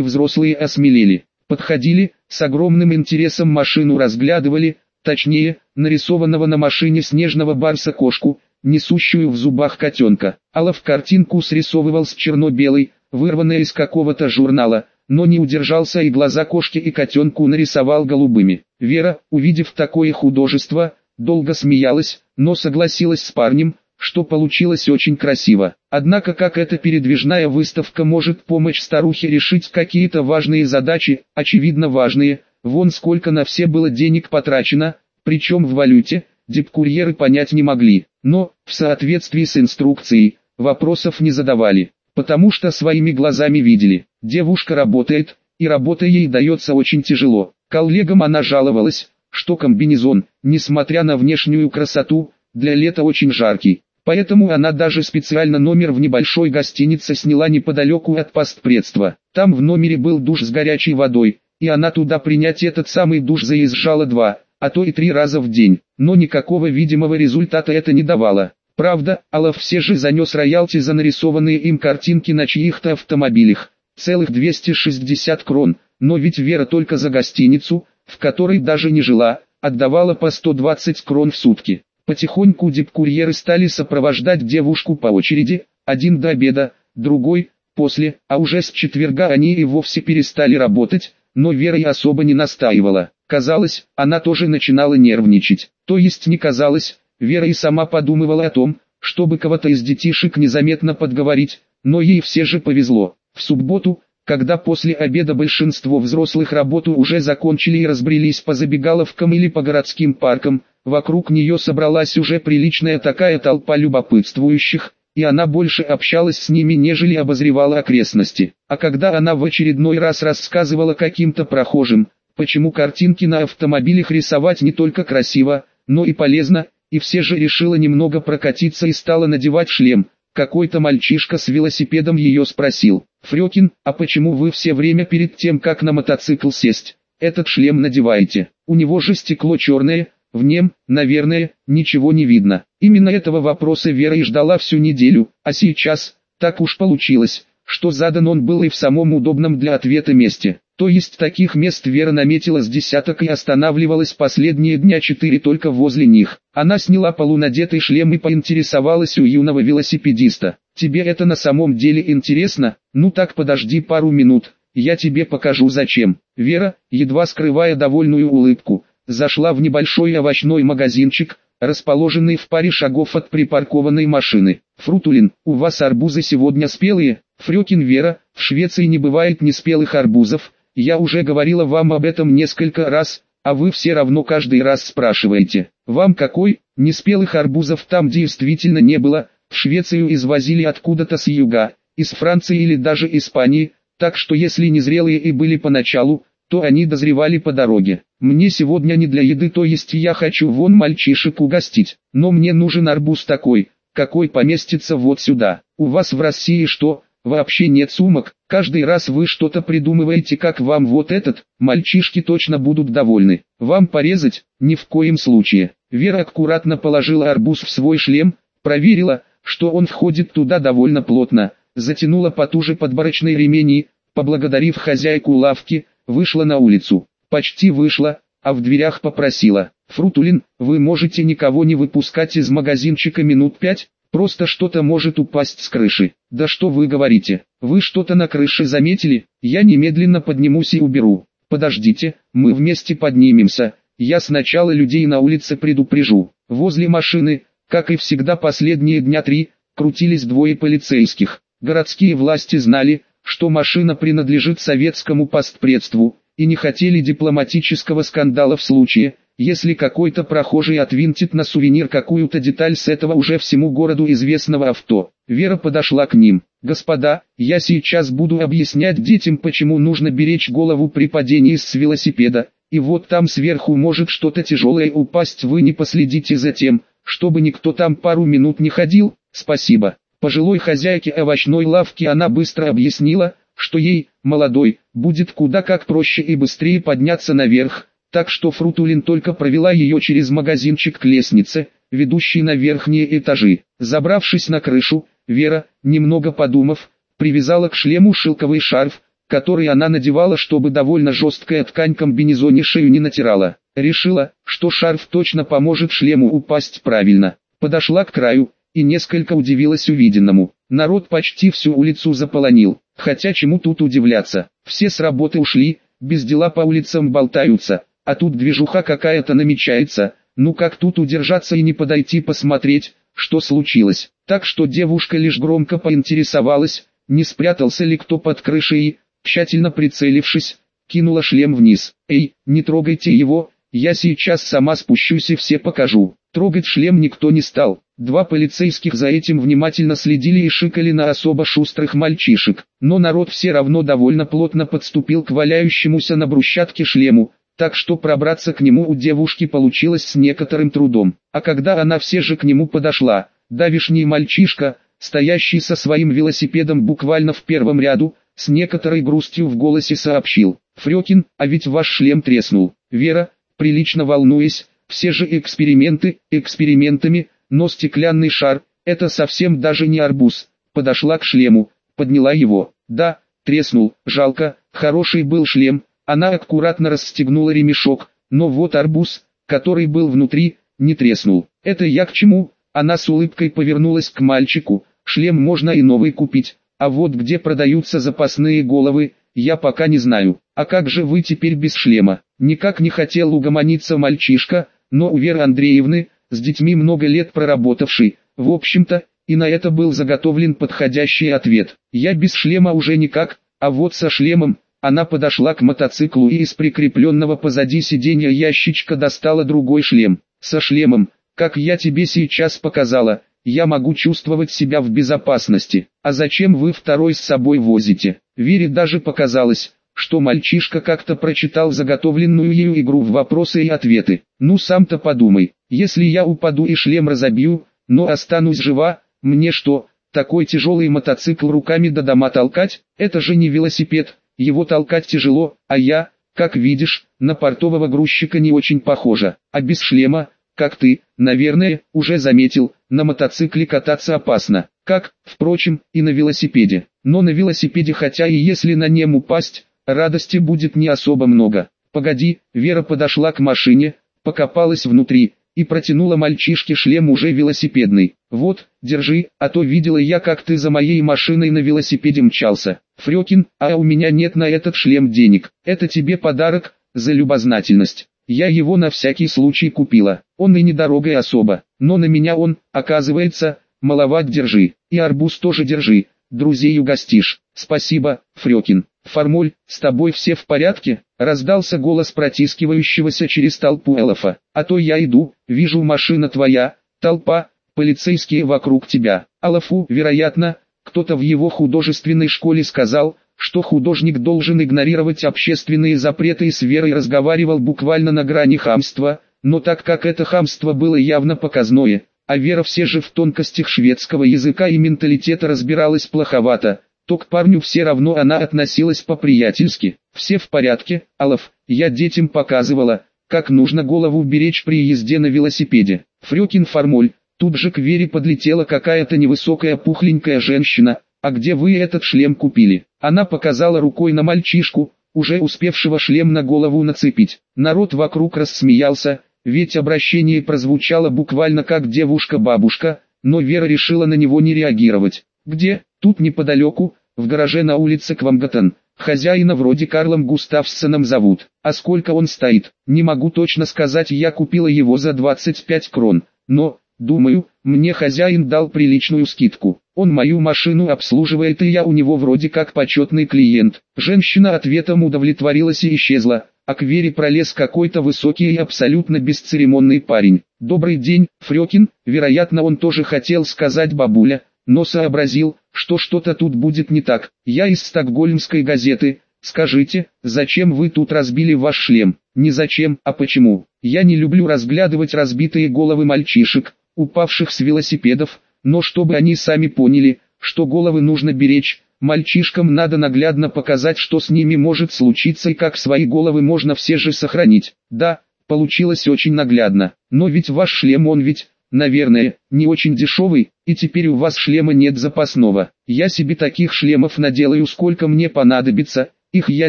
Speaker 1: взрослые осмелели. Подходили, с огромным интересом машину разглядывали, точнее, нарисованного на машине снежного барса кошку, несущую в зубах котенка. Алов картинку срисовывал с черно-белой, вырванной из какого-то журнала, но не удержался и глаза кошки и котенку нарисовал голубыми. Вера, увидев такое художество, долго смеялась, но согласилась с парнем, что получилось очень красиво. Однако как эта передвижная выставка может помочь старухе решить какие-то важные задачи, очевидно важные, вон сколько на все было денег потрачено, причем в валюте, дипкурьеры понять не могли, но, в соответствии с инструкцией, вопросов не задавали, потому что своими глазами видели, девушка работает, и работа ей дается очень тяжело. Коллегам она жаловалась, что комбинезон, несмотря на внешнюю красоту, для лета очень жаркий. Поэтому она даже специально номер в небольшой гостинице сняла неподалеку от постпредства. Там в номере был душ с горячей водой, и она туда принять этот самый душ заезжала два, а то и три раза в день. Но никакого видимого результата это не давало. Правда, Алов все же занес роялти за нарисованные им картинки на чьих-то автомобилях. Целых 260 крон, но ведь Вера только за гостиницу, в которой даже не жила, отдавала по 120 крон в сутки. Потихоньку дипкурьеры стали сопровождать девушку по очереди, один до обеда, другой, после, а уже с четверга они и вовсе перестали работать, но Вера и особо не настаивала. Казалось, она тоже начинала нервничать. То есть не казалось, Вера и сама подумывала о том, чтобы кого-то из детишек незаметно подговорить, но ей все же повезло. В субботу, когда после обеда большинство взрослых работу уже закончили и разбрелись по забегаловкам или по городским паркам, Вокруг нее собралась уже приличная такая толпа любопытствующих, и она больше общалась с ними, нежели обозревала окрестности. А когда она в очередной раз рассказывала каким-то прохожим, почему картинки на автомобилях рисовать не только красиво, но и полезно, и все же решила немного прокатиться и стала надевать шлем, какой-то мальчишка с велосипедом ее спросил, «Фрёкин, а почему вы все время перед тем, как на мотоцикл сесть, этот шлем надеваете? У него же стекло черное, в нем, наверное, ничего не видно. Именно этого вопроса Вера и ждала всю неделю, а сейчас, так уж получилось, что задан он был и в самом удобном для ответа месте. То есть таких мест Вера наметила с десяток и останавливалась последние дня четыре только возле них. Она сняла полунадетый шлем и поинтересовалась у юного велосипедиста. «Тебе это на самом деле интересно? Ну так подожди пару минут, я тебе покажу зачем». Вера, едва скрывая довольную улыбку, зашла в небольшой овощной магазинчик, расположенный в паре шагов от припаркованной машины. «Фрутулин, у вас арбузы сегодня спелые?» «Фрёкин Вера, в Швеции не бывает неспелых арбузов, я уже говорила вам об этом несколько раз, а вы все равно каждый раз спрашиваете. Вам какой? Неспелых арбузов там действительно не было, в Швецию извозили откуда-то с юга, из Франции или даже Испании, так что если незрелые и были поначалу, то они дозревали по дороге. Мне сегодня не для еды, то есть я хочу вон мальчишек угостить, но мне нужен арбуз такой, какой поместится вот сюда. У вас в России что, вообще нет сумок, каждый раз вы что-то придумываете, как вам вот этот, мальчишки точно будут довольны. Вам порезать? Ни в коем случае. Вера аккуратно положила арбуз в свой шлем, проверила, что он входит туда довольно плотно, затянула потуже подборочные ремени, поблагодарив хозяйку лавки, вышла на улицу. Почти вышла, а в дверях попросила. «Фрутулин, вы можете никого не выпускать из магазинчика минут пять? Просто что-то может упасть с крыши». «Да что вы говорите? Вы что-то на крыше заметили? Я немедленно поднимусь и уберу». «Подождите, мы вместе поднимемся. Я сначала людей на улице предупрежу». Возле машины, как и всегда последние дня три, крутились двое полицейских. Городские власти знали, что машина принадлежит советскому постпредству, и не хотели дипломатического скандала в случае, если какой-то прохожий отвинтит на сувенир какую-то деталь с этого уже всему городу известного авто. Вера подошла к ним. «Господа, я сейчас буду объяснять детям, почему нужно беречь голову при падении с велосипеда, и вот там сверху может что-то тяжелое упасть, вы не последите за тем, чтобы никто там пару минут не ходил, спасибо». Пожилой хозяйке овощной лавки она быстро объяснила, что ей, молодой, будет куда как проще и быстрее подняться наверх, так что Фрутулин только провела ее через магазинчик к лестнице, ведущей на верхние этажи. Забравшись на крышу, Вера, немного подумав, привязала к шлему шелковый шарф, который она надевала, чтобы довольно жесткая ткань комбинезоне шею не натирала. Решила, что шарф точно поможет шлему упасть правильно. Подошла к краю, и несколько удивилась увиденному. Народ почти всю улицу заполонил, хотя чему тут удивляться. Все с работы ушли, без дела по улицам болтаются, а тут движуха какая-то намечается, ну как тут удержаться и не подойти посмотреть, что случилось. Так что девушка лишь громко поинтересовалась, не спрятался ли кто под крышей тщательно прицелившись, кинула шлем вниз. «Эй, не трогайте его, я сейчас сама спущусь и все покажу». Трогать шлем никто не стал. Два полицейских за этим внимательно следили и шикали на особо шустрых мальчишек. Но народ все равно довольно плотно подступил к валяющемуся на брусчатке шлему, так что пробраться к нему у девушки получилось с некоторым трудом. А когда она все же к нему подошла, давишний мальчишка, стоящий со своим велосипедом буквально в первом ряду, с некоторой грустью в голосе сообщил. «Фрёкин, а ведь ваш шлем треснул». Вера, прилично волнуясь, все же эксперименты, экспериментами, но стеклянный шар, это совсем даже не арбуз. Подошла к шлему, подняла его. Да, треснул, жалко, хороший был шлем. Она аккуратно расстегнула ремешок, но вот арбуз, который был внутри, не треснул. Это я к чему? Она с улыбкой повернулась к мальчику. Шлем можно и новый купить, а вот где продаются запасные головы, я пока не знаю. А как же вы теперь без шлема? Никак не хотел угомониться мальчишка, но у Веры Андреевны, с детьми много лет проработавший, в общем-то, и на это был заготовлен подходящий ответ. Я без шлема уже никак, а вот со шлемом, она подошла к мотоциклу и из прикрепленного позади сиденья ящичка достала другой шлем. Со шлемом, как я тебе сейчас показала, я могу чувствовать себя в безопасности. А зачем вы второй с собой возите? Вере даже показалось, что мальчишка как-то прочитал заготовленную ею игру в вопросы и ответы. Ну сам-то подумай, если я упаду и шлем разобью, но останусь жива, мне что, такой тяжелый мотоцикл руками до дома толкать, это же не велосипед, его толкать тяжело, а я, как видишь, на портового грузчика не очень похожа, а без шлема, как ты, наверное, уже заметил, на мотоцикле кататься опасно, как, впрочем, и на велосипеде. Но на велосипеде хотя и если на нем упасть, Радости будет не особо много. Погоди, Вера подошла к машине, покопалась внутри и протянула мальчишке шлем уже велосипедный. Вот, держи, а то видела я, как ты за моей машиной на велосипеде мчался. Фрёкин, а у меня нет на этот шлем денег. Это тебе подарок, за любознательность. Я его на всякий случай купила. Он и недорогой особо, но на меня он, оказывается, маловат держи. И арбуз тоже держи, друзей угостишь. Спасибо, Фрёкин. Формуль, с тобой все в порядке?» Раздался голос протискивающегося через толпу элофа. «А то я иду, вижу машина твоя, толпа, полицейские вокруг тебя». Алафу, вероятно, кто-то в его художественной школе сказал, что художник должен игнорировать общественные запреты и с Верой разговаривал буквально на грани хамства, но так как это хамство было явно показное, а Вера все же в тонкостях шведского языка и менталитета разбиралась плоховато, то к парню все равно она относилась по-приятельски. Все в порядке, Алов, я детям показывала, как нужно голову беречь при езде на велосипеде. Фрёкин формоль, тут же к Вере подлетела какая-то невысокая пухленькая женщина, а где вы этот шлем купили? Она показала рукой на мальчишку, уже успевшего шлем на голову нацепить. Народ вокруг рассмеялся, ведь обращение прозвучало буквально как девушка-бабушка, но Вера решила на него не реагировать. «Где?» «Тут неподалеку, в гараже на улице Квамгатен. Хозяина вроде Карлом Густавсоном зовут. А сколько он стоит, не могу точно сказать, я купила его за 25 крон. Но, думаю, мне хозяин дал приличную скидку. Он мою машину обслуживает и я у него вроде как почетный клиент. Женщина ответом удовлетворилась и исчезла, а к Вере пролез какой-то высокий и абсолютно бесцеремонный парень. «Добрый день, Фрёкин», вероятно он тоже хотел сказать бабуля, но сообразил, что что-то тут будет не так. Я из стокгольмской газеты. Скажите, зачем вы тут разбили ваш шлем? Не зачем, а почему? Я не люблю разглядывать разбитые головы мальчишек, упавших с велосипедов, но чтобы они сами поняли, что головы нужно беречь, Мальчишкам надо наглядно показать, что с ними может случиться и как свои головы можно все же сохранить. Да, получилось очень наглядно, но ведь ваш шлем он ведь, наверное, не очень дешевый, и теперь у вас шлема нет запасного. Я себе таких шлемов наделаю сколько мне понадобится, их я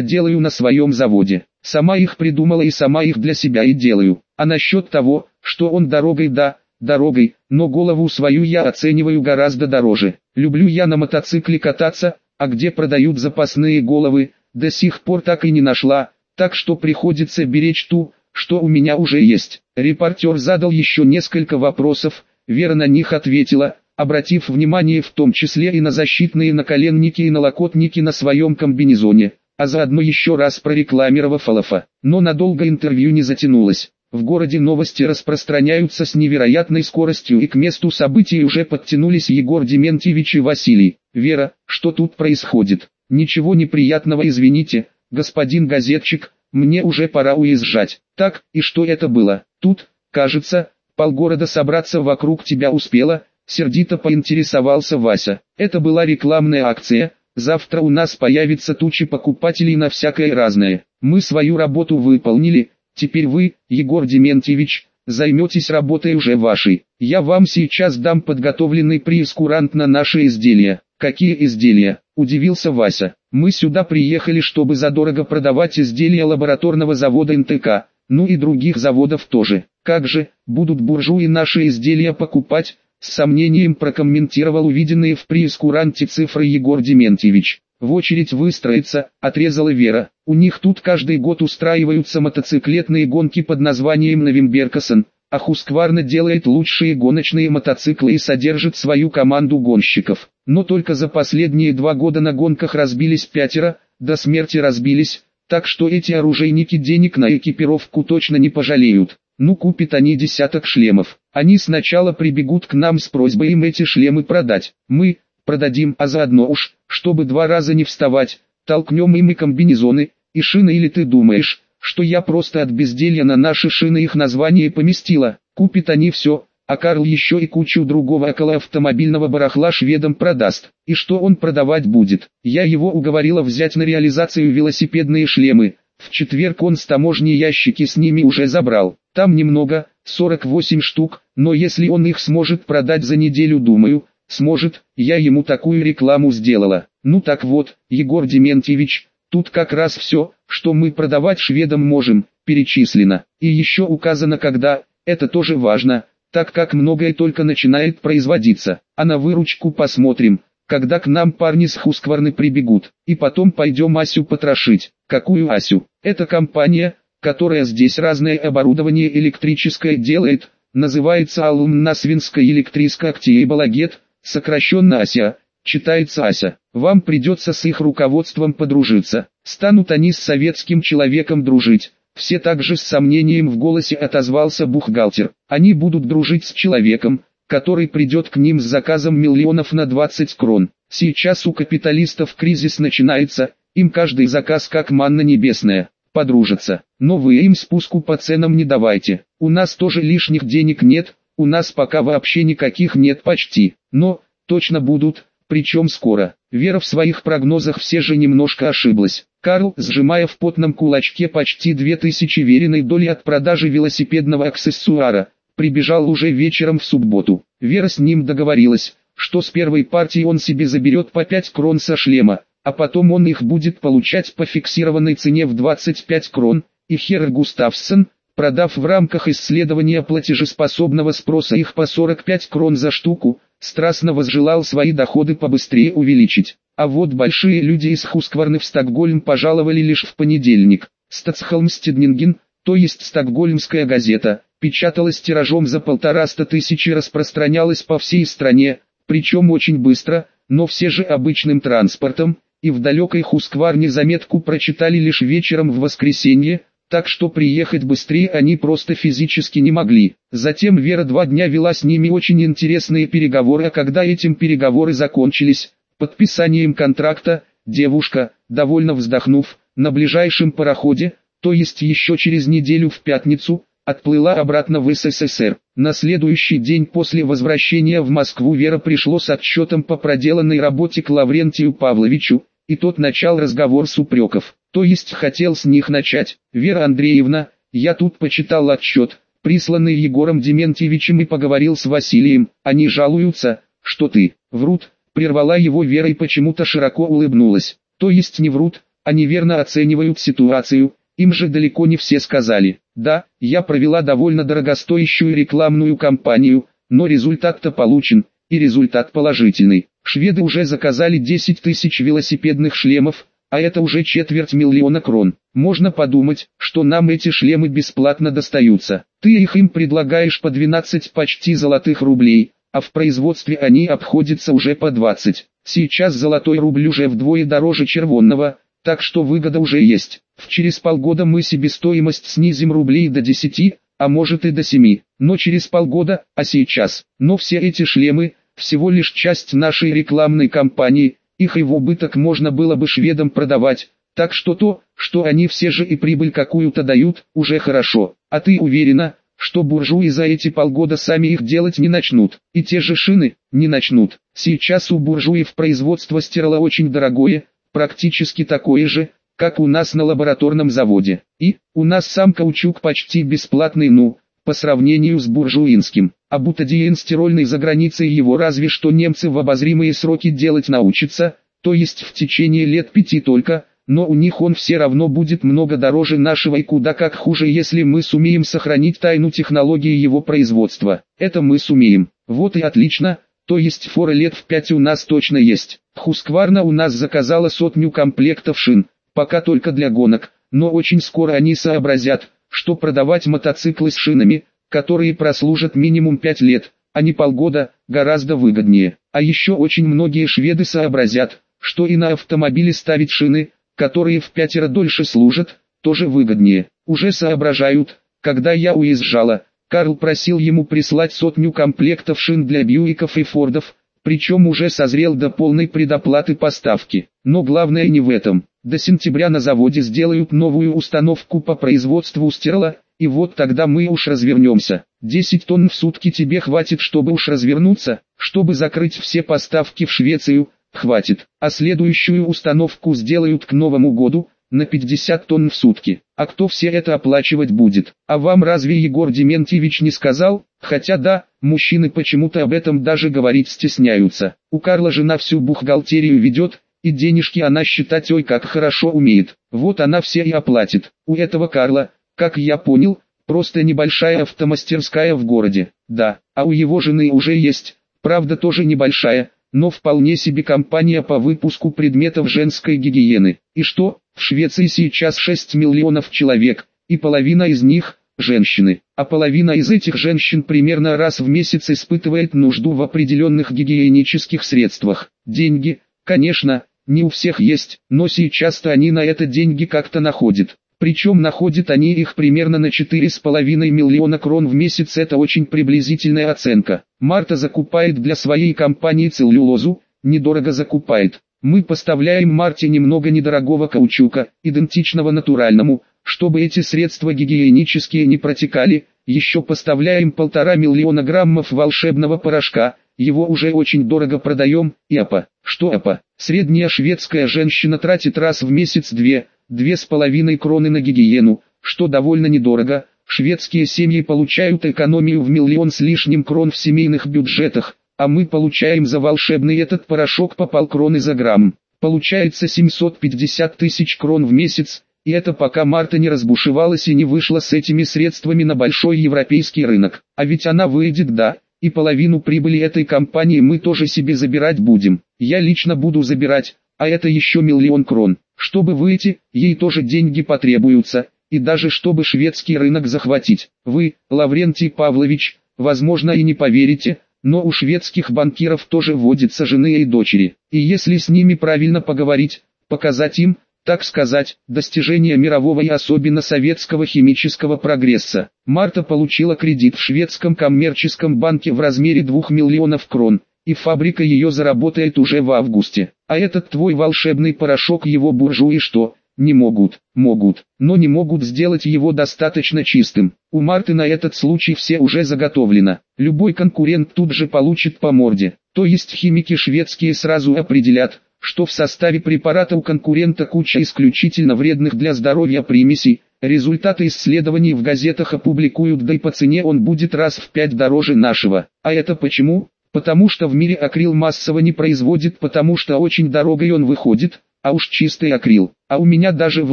Speaker 1: делаю на своем заводе. Сама их придумала и сама их для себя и делаю. А насчет того, что он дорогой да, дорогой, но голову свою я оцениваю гораздо дороже. Люблю я на мотоцикле кататься, а где продают запасные головы, до сих пор так и не нашла, так что приходится беречь ту, что у меня уже есть. Репортер задал еще несколько вопросов, Вера на них ответила, обратив внимание в том числе и на защитные наколенники и налокотники на своем комбинезоне, а заодно еще раз прорекламировав Алафа. Но надолго интервью не затянулось. В городе новости распространяются с невероятной скоростью и к месту событий уже подтянулись Егор Дементьевич и Василий. Вера, что тут происходит? Ничего неприятного извините, господин газетчик, мне уже пора уезжать. Так, и что это было? Тут, кажется, полгорода собраться вокруг тебя успело, сердито поинтересовался Вася. Это была рекламная акция, завтра у нас появится тучи покупателей на всякое разное. Мы свою работу выполнили, Теперь вы, Егор Дементьевич, займетесь работой уже вашей. Я вам сейчас дам подготовленный прескурант на наши изделия. Какие изделия? Удивился Вася. Мы сюда приехали, чтобы задорого продавать изделия лабораторного завода НТК, ну и других заводов тоже. Как же, будут буржуи наши изделия покупать? С сомнением прокомментировал увиденные в прескуранте цифры Егор Дементьевич. В очередь выстроиться, отрезала Вера. У них тут каждый год устраиваются мотоциклетные гонки под названием Новимберкасон, а Хускварна делает лучшие гоночные мотоциклы и содержит свою команду гонщиков. Но только за последние два года на гонках разбились пятеро, до смерти разбились, так что эти оружейники денег на экипировку точно не пожалеют. Ну купят они десяток шлемов. Они сначала прибегут к нам с просьбой им эти шлемы продать. Мы, продадим, а заодно уж, чтобы два раза не вставать, толкнем им и комбинезоны, и шины или ты думаешь, что я просто от безделья на наши шины их название поместила, купит они все, а Карл еще и кучу другого около автомобильного барахла шведам продаст. И что он продавать будет? Я его уговорила взять на реализацию велосипедные шлемы, в четверг он с таможни ящики с ними уже забрал. Там немного, 48 штук, но если он их сможет продать за неделю думаю, сможет, я ему такую рекламу сделала. Ну так вот, Егор Дементьевич, тут как раз все, что мы продавать шведам можем, перечислено. И еще указано когда, это тоже важно, так как многое только начинает производиться. А на выручку посмотрим, когда к нам парни с Хускварны прибегут. И потом пойдем Асю потрошить. Какую Асю? Это компания, которая здесь разное оборудование электрическое делает, называется Алумнасвинская электрическая Актиебалагет, сокращенно Ася, читается Ася. Вам придется с их руководством подружиться. Станут они с советским человеком дружить. Все также с сомнением в голосе отозвался бухгалтер. Они будут дружить с человеком, который придет к ним с заказом миллионов на 20 крон. Сейчас у капиталистов кризис начинается, им каждый заказ как манна небесная. Подружатся, но вы им спуску по ценам не давайте. У нас тоже лишних денег нет, у нас пока вообще никаких нет почти, но, точно будут, причем скоро. Вера в своих прогнозах все же немножко ошиблась. Карл, сжимая в потном кулачке почти 2000 веренной доли от продажи велосипедного аксессуара, прибежал уже вечером в субботу. Вера с ним договорилась, что с первой партии он себе заберет по 5 крон со шлема, а потом он их будет получать по фиксированной цене в 25 крон, и Хер Густавсон, продав в рамках исследования платежеспособного спроса их по 45 крон за штуку, страстно возжелал свои доходы побыстрее увеличить. А вот большие люди из Хускварны в Стокгольм пожаловали лишь в понедельник. Стацхолмстеднинген, то есть Стокгольмская газета, печаталась тиражом за полтораста тысяч и распространялась по всей стране, причем очень быстро, но все же обычным транспортом, и в далекой Хускварне заметку прочитали лишь вечером в воскресенье, так что приехать быстрее они просто физически не могли. Затем Вера два дня вела с ними очень интересные переговоры, а когда этим переговоры закончились, подписанием контракта, девушка, довольно вздохнув, на ближайшем пароходе, то есть еще через неделю в пятницу, отплыла обратно в СССР. На следующий день после возвращения в Москву Вера пришло с отчетом по проделанной работе к Лаврентию Павловичу, и тот начал разговор с упреков, то есть хотел с них начать. «Вера Андреевна, я тут почитал отчет, присланный Егором Дементьевичем и поговорил с Василием, они жалуются, что ты, врут, прервала его Вера и почему-то широко улыбнулась. То есть не врут, они верно оценивают ситуацию, им же далеко не все сказали. Да, я провела довольно дорогостоящую рекламную кампанию, но результат-то получен, и результат положительный. Шведы уже заказали 10 тысяч велосипедных шлемов, а это уже четверть миллиона крон. Можно подумать, что нам эти шлемы бесплатно достаются. Ты их им предлагаешь по 12 почти золотых рублей, а в производстве они обходятся уже по 20. Сейчас золотой рубль уже вдвое дороже червонного, так что выгода уже есть. В через полгода мы себестоимость снизим рублей до 10, а может и до 7, но через полгода, а сейчас. Но все эти шлемы, всего лишь часть нашей рекламной кампании, их и в убыток можно было бы шведам продавать, так что то, что они все же и прибыль какую-то дают, уже хорошо. А ты уверена, что буржуи за эти полгода сами их делать не начнут, и те же шины, не начнут. Сейчас у буржуев производство стерла очень дорогое, практически такое же, как у нас на лабораторном заводе. И, у нас сам каучук почти бесплатный ну, по сравнению с буржуинским. А бутадиен стирольный за границей его разве что немцы в обозримые сроки делать научатся, то есть в течение лет пяти только, но у них он все равно будет много дороже нашего и куда как хуже если мы сумеем сохранить тайну технологии его производства. Это мы сумеем. Вот и отлично, то есть фора лет в пять у нас точно есть. Хускварна у нас заказала сотню комплектов шин, пока только для гонок, но очень скоро они сообразят, что продавать мотоциклы с шинами, которые прослужат минимум 5 лет, а не полгода, гораздо выгоднее. А еще очень многие шведы сообразят, что и на автомобиле ставить шины, которые в пятеро дольше служат, тоже выгоднее. Уже соображают, когда я уезжала, Карл просил ему прислать сотню комплектов шин для Бьюиков и Фордов, причем уже созрел до полной предоплаты поставки. Но главное не в этом. До сентября на заводе сделают новую установку по производству стерла, и вот тогда мы уж развернемся. 10 тонн в сутки тебе хватит, чтобы уж развернуться, чтобы закрыть все поставки в Швецию, хватит. А следующую установку сделают к Новому году, на 50 тонн в сутки. А кто все это оплачивать будет? А вам разве Егор Дементьевич не сказал? Хотя да, мужчины почему-то об этом даже говорить стесняются. У Карла жена всю бухгалтерию ведет, и денежки она считать ой как хорошо умеет. Вот она все и оплатит. У этого Карла, как я понял, просто небольшая автомастерская в городе. Да, а у его жены уже есть, правда тоже небольшая, но вполне себе компания по выпуску предметов женской гигиены. И что, в Швеции сейчас 6 миллионов человек, и половина из них – женщины, а половина из этих женщин примерно раз в месяц испытывает нужду в определенных гигиенических средствах. Деньги, конечно, не у всех есть, но сейчас-то они на это деньги как-то находят. Причем находят они их примерно на 4,5 миллиона крон в месяц, это очень приблизительная оценка. Марта закупает для своей компании целлюлозу, недорого закупает. Мы поставляем Марте немного недорогого каучука, идентичного натуральному, чтобы эти средства гигиенические не протекали, еще поставляем полтора миллиона граммов волшебного порошка, его уже очень дорого продаем, и апа. Что апа? Средняя шведская женщина тратит раз в месяц две, две с половиной кроны на гигиену, что довольно недорого. Шведские семьи получают экономию в миллион с лишним крон в семейных бюджетах, а мы получаем за волшебный этот порошок по полкроны за грамм. Получается 750 тысяч крон в месяц, и это пока Марта не разбушевалась и не вышла с этими средствами на большой европейский рынок. А ведь она выйдет, да, и половину прибыли этой компании мы тоже себе забирать будем. Я лично буду забирать, а это еще миллион крон. Чтобы выйти, ей тоже деньги потребуются, и даже чтобы шведский рынок захватить. Вы, Лаврентий Павлович, возможно и не поверите, но у шведских банкиров тоже водятся жены и дочери. И если с ними правильно поговорить, показать им, так сказать, достижения мирового и особенно советского химического прогресса. Марта получила кредит в шведском коммерческом банке в размере 2 миллионов крон, и фабрика ее заработает уже в августе. А этот твой волшебный порошок его буржуи что, Не могут, могут, но не могут сделать его достаточно чистым. У Марты на этот случай все уже заготовлено. Любой конкурент тут же получит по морде. То есть химики шведские сразу определят, что в составе препарата у конкурента куча исключительно вредных для здоровья примесей, результаты исследований в газетах опубликуют, да и по цене он будет раз в пять дороже нашего. А это почему? Потому что в мире акрил массово не производит, потому что очень дорогой он выходит, а уж чистый акрил. А у меня даже в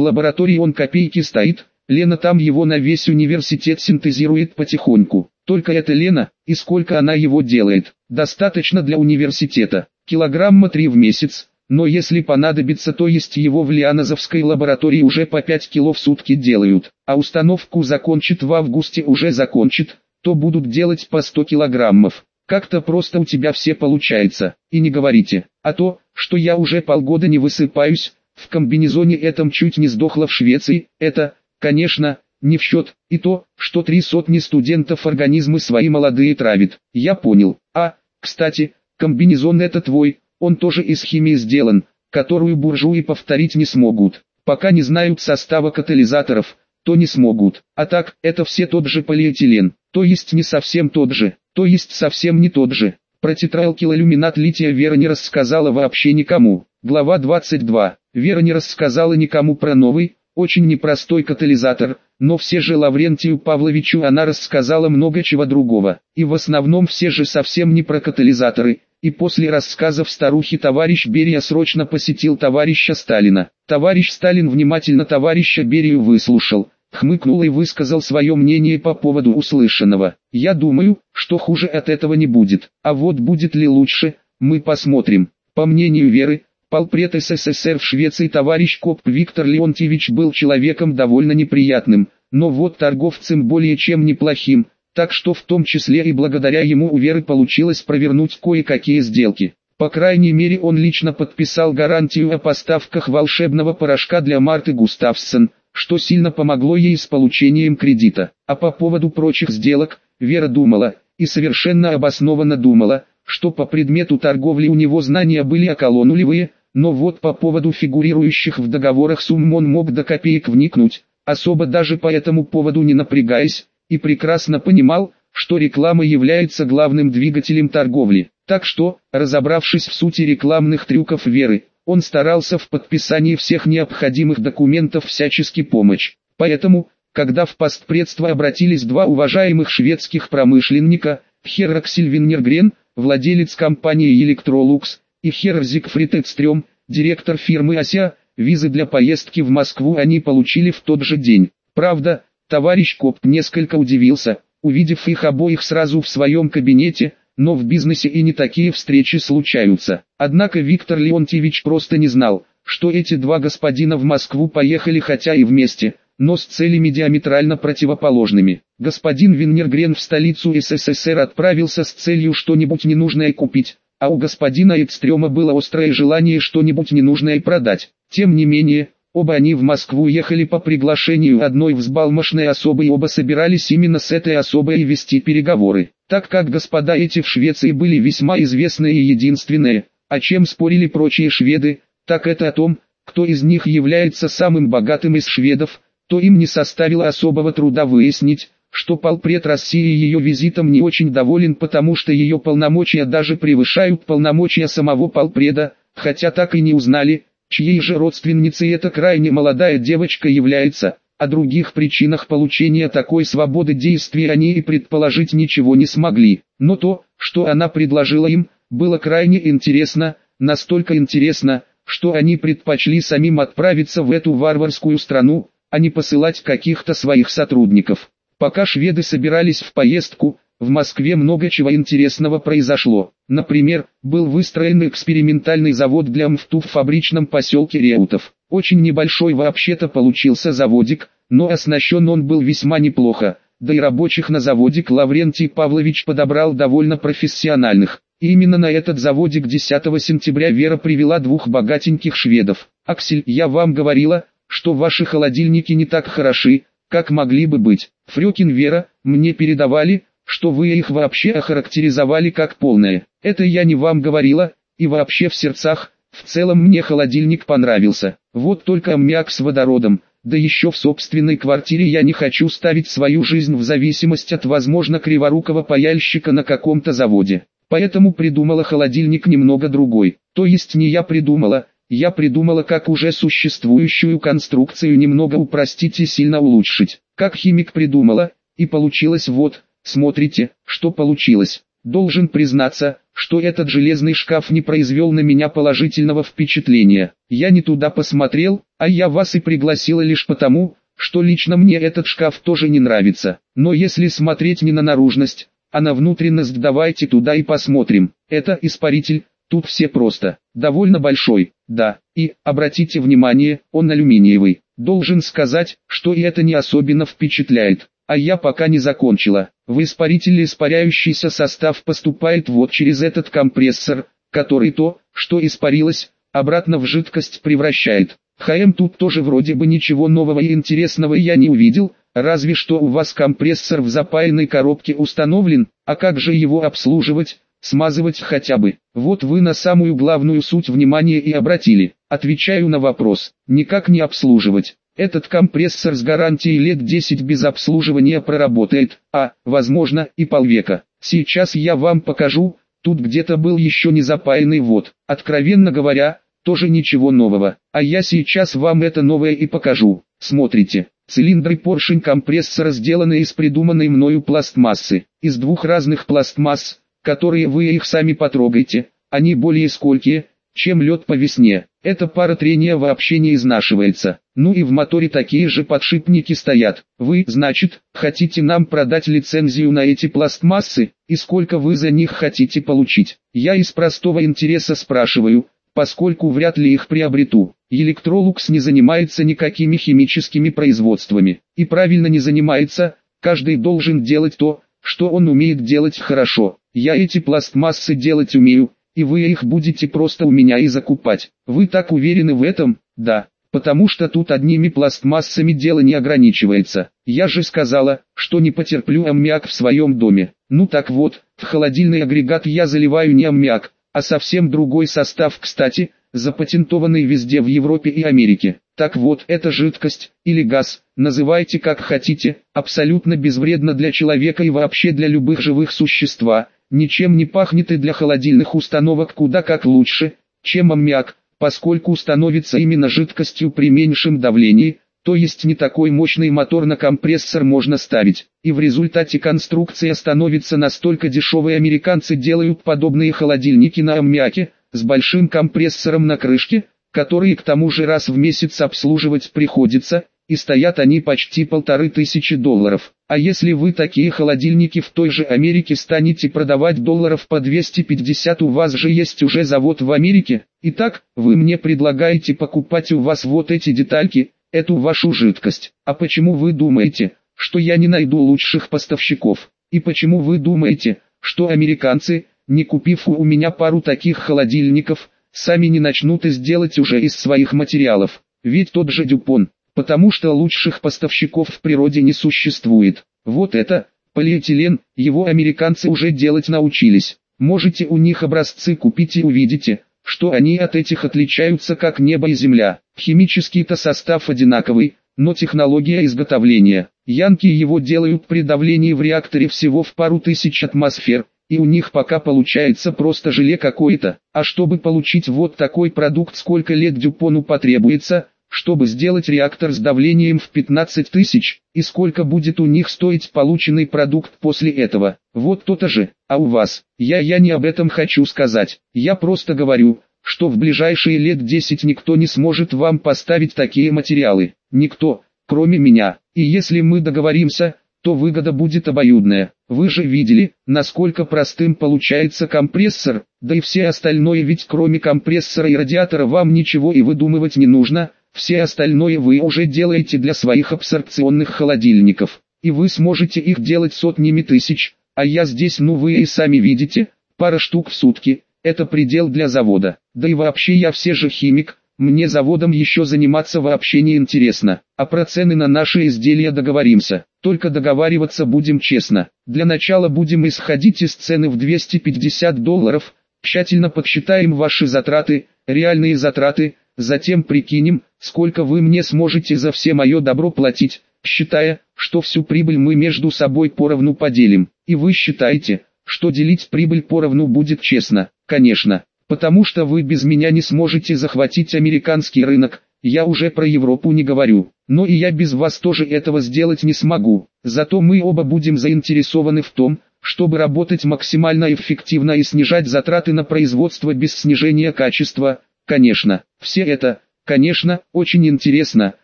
Speaker 1: лаборатории он копейки стоит, Лена там его на весь университет синтезирует потихоньку. Только это Лена, и сколько она его делает, достаточно для университета. Килограмма три в месяц, но если понадобится, то есть его в Лианозовской лаборатории уже по 5 кило в сутки делают, а установку закончит в августе уже закончит, то будут делать по 100 килограммов. Как-то просто у тебя все получается, и не говорите, а то, что я уже полгода не высыпаюсь, в комбинезоне этом чуть не сдохла в Швеции, это, конечно, не в счет, и то, что три сотни студентов организмы свои молодые травит. Я понял. А, кстати, комбинезон это твой, он тоже из химии сделан, которую буржуи повторить не смогут. Пока не знают состава катализаторов, то не смогут. А так, это все тот же полиэтилен, то есть не совсем тот же, то есть совсем не тот же. Про тетралкилолюминат лития Вера не рассказала вообще никому. Глава 22. Вера не рассказала никому про новый, очень непростой катализатор, но все же Лаврентию Павловичу она рассказала много чего другого. И в основном все же совсем не про катализаторы. И после рассказов старухи товарищ Берия срочно посетил товарища Сталина. Товарищ Сталин внимательно товарища Берию выслушал хмыкнул и высказал свое мнение по поводу услышанного. «Я думаю, что хуже от этого не будет, а вот будет ли лучше, мы посмотрим». По мнению Веры, полпред СССР в Швеции товарищ Коп Виктор Леонтьевич был человеком довольно неприятным, но вот торговцем более чем неплохим, так что в том числе и благодаря ему у Веры получилось провернуть кое-какие сделки. По крайней мере он лично подписал гарантию о поставках волшебного порошка для Марты Густавсон, что сильно помогло ей с получением кредита. А по поводу прочих сделок, Вера думала, и совершенно обоснованно думала, что по предмету торговли у него знания были околонулевые, но вот по поводу фигурирующих в договорах сумм он мог до копеек вникнуть, особо даже по этому поводу не напрягаясь, и прекрасно понимал, что реклама является главным двигателем торговли. Так что, разобравшись в сути рекламных трюков Веры, он старался в подписании всех необходимых документов всячески помочь. Поэтому, когда в постпредство обратились два уважаемых шведских промышленника, Херрак Сильвиннергрен, владелец компании Electrolux, и Херр Зигфрид Эдстрём, директор фирмы «Ася», визы для поездки в Москву они получили в тот же день. Правда, товарищ Коп несколько удивился, увидев их обоих сразу в своем кабинете, но в бизнесе и не такие встречи случаются. Однако Виктор Леонтьевич просто не знал, что эти два господина в Москву поехали хотя и вместе, но с целями диаметрально противоположными. Господин Виннергрен в столицу СССР отправился с целью что-нибудь ненужное купить, а у господина Экстрема было острое желание что-нибудь ненужное продать. Тем не менее, Оба они в Москву ехали по приглашению одной взбалмошной особы и оба собирались именно с этой особой вести переговоры. Так как господа эти в Швеции были весьма известные и единственные, о чем спорили прочие шведы, так это о том, кто из них является самым богатым из шведов, то им не составило особого труда выяснить, что полпред России ее визитом не очень доволен, потому что ее полномочия даже превышают полномочия самого полпреда, хотя так и не узнали, чьей же родственницей эта крайне молодая девочка является, о других причинах получения такой свободы действий они и предположить ничего не смогли. Но то, что она предложила им, было крайне интересно, настолько интересно, что они предпочли самим отправиться в эту варварскую страну, а не посылать каких-то своих сотрудников. Пока шведы собирались в поездку, в Москве много чего интересного произошло. Например, был выстроен экспериментальный завод для МФТУ в фабричном поселке Реутов. Очень небольшой вообще-то получился заводик, но оснащен он был весьма неплохо. Да и рабочих на заводик Лаврентий Павлович подобрал довольно профессиональных. Именно на этот заводик 10 сентября Вера привела двух богатеньких шведов. «Аксель, я вам говорила, что ваши холодильники не так хороши, как могли бы быть. Фрёкин Вера, мне передавали, что вы их вообще охарактеризовали как полное. Это я не вам говорила, и вообще в сердцах, В целом мне холодильник понравился. Вот только аммиак с водородом, да еще в собственной квартире я не хочу ставить свою жизнь в зависимость от возможно криворукого паяльщика на каком-то заводе. Поэтому придумала холодильник немного другой. То есть не я придумала, я придумала как уже существующую конструкцию немного упростить и сильно улучшить. Как химик придумала, и получилось вот, смотрите, что получилось. Должен признаться, что этот железный шкаф не произвел на меня положительного впечатления. Я не туда посмотрел, а я вас и пригласила лишь потому, что лично мне этот шкаф тоже не нравится. Но если смотреть не на наружность, а на внутренность давайте туда и посмотрим. Это испаритель, тут все просто. Довольно большой, да, и, обратите внимание, он алюминиевый. Должен сказать, что и это не особенно впечатляет. А я пока не закончила. В испарителе испаряющийся состав поступает вот через этот компрессор, который то, что испарилось, обратно в жидкость превращает. ХМ тут тоже вроде бы ничего нового и интересного я не увидел, разве что у вас компрессор в запаянной коробке установлен, а как же его обслуживать, смазывать хотя бы. Вот вы на самую главную суть внимания и обратили. Отвечаю на вопрос, никак не обслуживать. Этот компрессор с гарантией лет 10 без обслуживания проработает, а, возможно, и полвека. Сейчас я вам покажу, тут где-то был еще не запаянный вот. Откровенно говоря, тоже ничего нового. А я сейчас вам это новое и покажу. Смотрите. Цилиндры поршень компрессора сделаны из придуманной мною пластмассы. Из двух разных пластмасс, которые вы их сами потрогайте. Они более сколькие, чем лед по весне. Эта пара трения вообще не изнашивается. Ну и в моторе такие же подшипники стоят. Вы, значит, хотите нам продать лицензию на эти пластмассы, и сколько вы за них хотите получить? Я из простого интереса спрашиваю, поскольку вряд ли их приобрету. Электролукс не занимается никакими химическими производствами. И правильно не занимается, каждый должен делать то, что он умеет делать хорошо. Я эти пластмассы делать умею, и вы их будете просто у меня и закупать. Вы так уверены в этом? Да, потому что тут одними пластмассами дело не ограничивается. Я же сказала, что не потерплю аммиак в своем доме. Ну так вот, в холодильный агрегат я заливаю не аммиак, а совсем другой состав, кстати, запатентованный везде в Европе и Америке. Так вот, эта жидкость, или газ, называйте как хотите, абсолютно безвредна для человека и вообще для любых живых существа, ничем не пахнет и для холодильных установок куда как лучше, чем аммиак, поскольку становится именно жидкостью при меньшем давлении, то есть не такой мощный мотор на компрессор можно ставить, и в результате конструкция становится настолько дешевой американцы делают подобные холодильники на аммиаке, с большим компрессором на крышке, которые к тому же раз в месяц обслуживать приходится, и стоят они почти полторы тысячи долларов. А если вы такие холодильники в той же Америке станете продавать долларов по 250, у вас же есть уже завод в Америке. Итак, вы мне предлагаете покупать у вас вот эти детальки, эту вашу жидкость. А почему вы думаете, что я не найду лучших поставщиков? И почему вы думаете, что американцы, не купив у меня пару таких холодильников, сами не начнут и сделать уже из своих материалов? Ведь тот же Дюпон, потому что лучших поставщиков в природе не существует. Вот это, полиэтилен, его американцы уже делать научились. Можете у них образцы купить и увидите, что они от этих отличаются как небо и земля. Химический-то состав одинаковый, но технология изготовления. Янки его делают при давлении в реакторе всего в пару тысяч атмосфер, и у них пока получается просто желе какое-то. А чтобы получить вот такой продукт сколько лет Дюпону потребуется, чтобы сделать реактор с давлением в 15 тысяч, и сколько будет у них стоить полученный продукт после этого. Вот то-то же, а у вас, я я не об этом хочу сказать, я просто говорю, что в ближайшие лет 10 никто не сможет вам поставить такие материалы, никто, кроме меня, и если мы договоримся, то выгода будет обоюдная. Вы же видели, насколько простым получается компрессор, да и все остальное ведь кроме компрессора и радиатора вам ничего и выдумывать не нужно, все остальное вы уже делаете для своих абсорбционных холодильников, и вы сможете их делать сотнями тысяч, а я здесь ну вы и сами видите, пара штук в сутки, это предел для завода. Да и вообще я все же химик, мне заводом еще заниматься вообще не интересно, а про цены на наши изделия договоримся. Только договариваться будем честно. Для начала будем исходить из цены в 250 долларов, Тщательно подсчитаем ваши затраты, реальные затраты, затем прикинем, сколько вы мне сможете за все мое добро платить, считая, что всю прибыль мы между собой поровну поделим. И вы считаете, что делить прибыль поровну будет честно, конечно, потому что вы без меня не сможете захватить американский рынок, я уже про Европу не говорю, но и я без вас тоже этого сделать не смогу. Зато мы оба будем заинтересованы в том, чтобы работать максимально эффективно и снижать затраты на производство без снижения качества. Конечно, все это, конечно, очень интересно,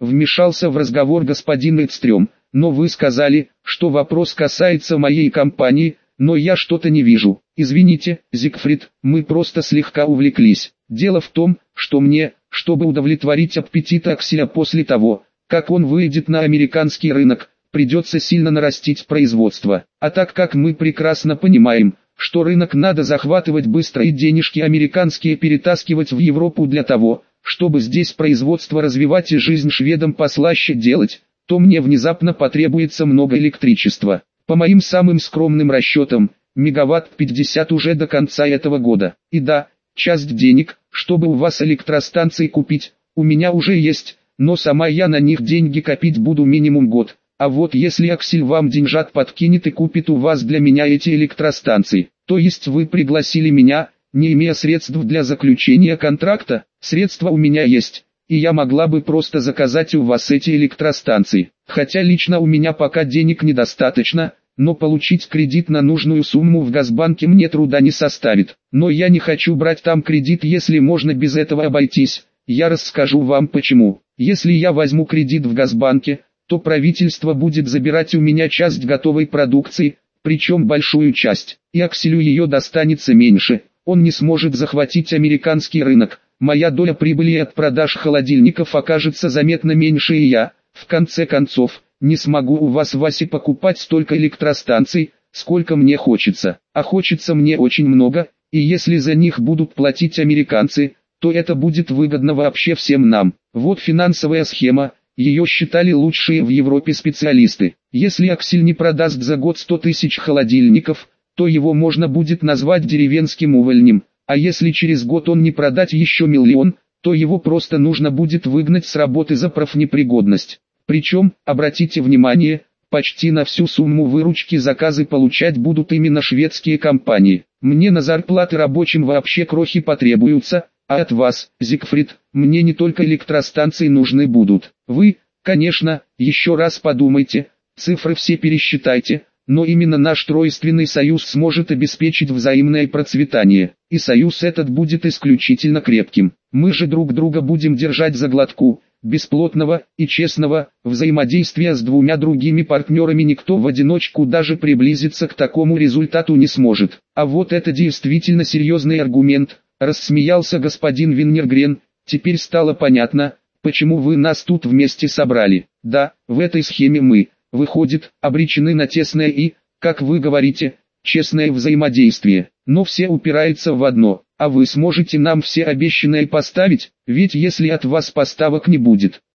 Speaker 1: вмешался в разговор господин Эдстрём, но вы сказали, что вопрос касается моей компании, но я что-то не вижу. Извините, Зигфрид, мы просто слегка увлеклись. Дело в том, что мне, чтобы удовлетворить аппетит Акселя после того, как он выйдет на американский рынок, придется сильно нарастить производство. А так как мы прекрасно понимаем, что рынок надо захватывать быстро и денежки американские перетаскивать в Европу для того, чтобы здесь производство развивать и жизнь шведам послаще делать, то мне внезапно потребуется много электричества. По моим самым скромным расчетам, мегаватт 50 уже до конца этого года. И да, часть денег, чтобы у вас электростанции купить, у меня уже есть, но сама я на них деньги копить буду минимум год. А вот если Аксель вам деньжат подкинет и купит у вас для меня эти электростанции, то есть вы пригласили меня, не имея средств для заключения контракта, средства у меня есть, и я могла бы просто заказать у вас эти электростанции. Хотя лично у меня пока денег недостаточно, но получить кредит на нужную сумму в Газбанке мне труда не составит. Но я не хочу брать там кредит, если можно без этого обойтись. Я расскажу вам почему. Если я возьму кредит в Газбанке, то правительство будет забирать у меня часть готовой продукции, причем большую часть, и Акселю ее достанется меньше. Он не сможет захватить американский рынок. Моя доля прибыли от продаж холодильников окажется заметно меньше и я, в конце концов, не смогу у вас, Васи, покупать столько электростанций, сколько мне хочется. А хочется мне очень много, и если за них будут платить американцы, то это будет выгодно вообще всем нам. Вот финансовая схема, ее считали лучшие в Европе специалисты. Если Аксель не продаст за год 100 тысяч холодильников, то его можно будет назвать деревенским увольнем, а если через год он не продать еще миллион, то его просто нужно будет выгнать с работы за профнепригодность. Причем, обратите внимание, почти на всю сумму выручки заказы получать будут именно шведские компании. Мне на зарплаты рабочим вообще крохи потребуются, а от вас, Зигфрид, мне не только электростанции нужны будут. Вы, конечно, еще раз подумайте, цифры все пересчитайте, но именно наш тройственный союз сможет обеспечить взаимное процветание, и союз этот будет исключительно крепким. Мы же друг друга будем держать за глотку, бесплотного и честного взаимодействия с двумя другими партнерами никто в одиночку даже приблизиться к такому результату не сможет. А вот это действительно серьезный аргумент, рассмеялся господин Виннергрен, теперь стало понятно, почему вы нас тут вместе собрали. Да, в этой схеме мы, выходит, обречены на тесное и, как вы говорите, честное взаимодействие. Но все упирается в одно, а вы сможете нам все обещанное поставить, ведь если от вас поставок не будет,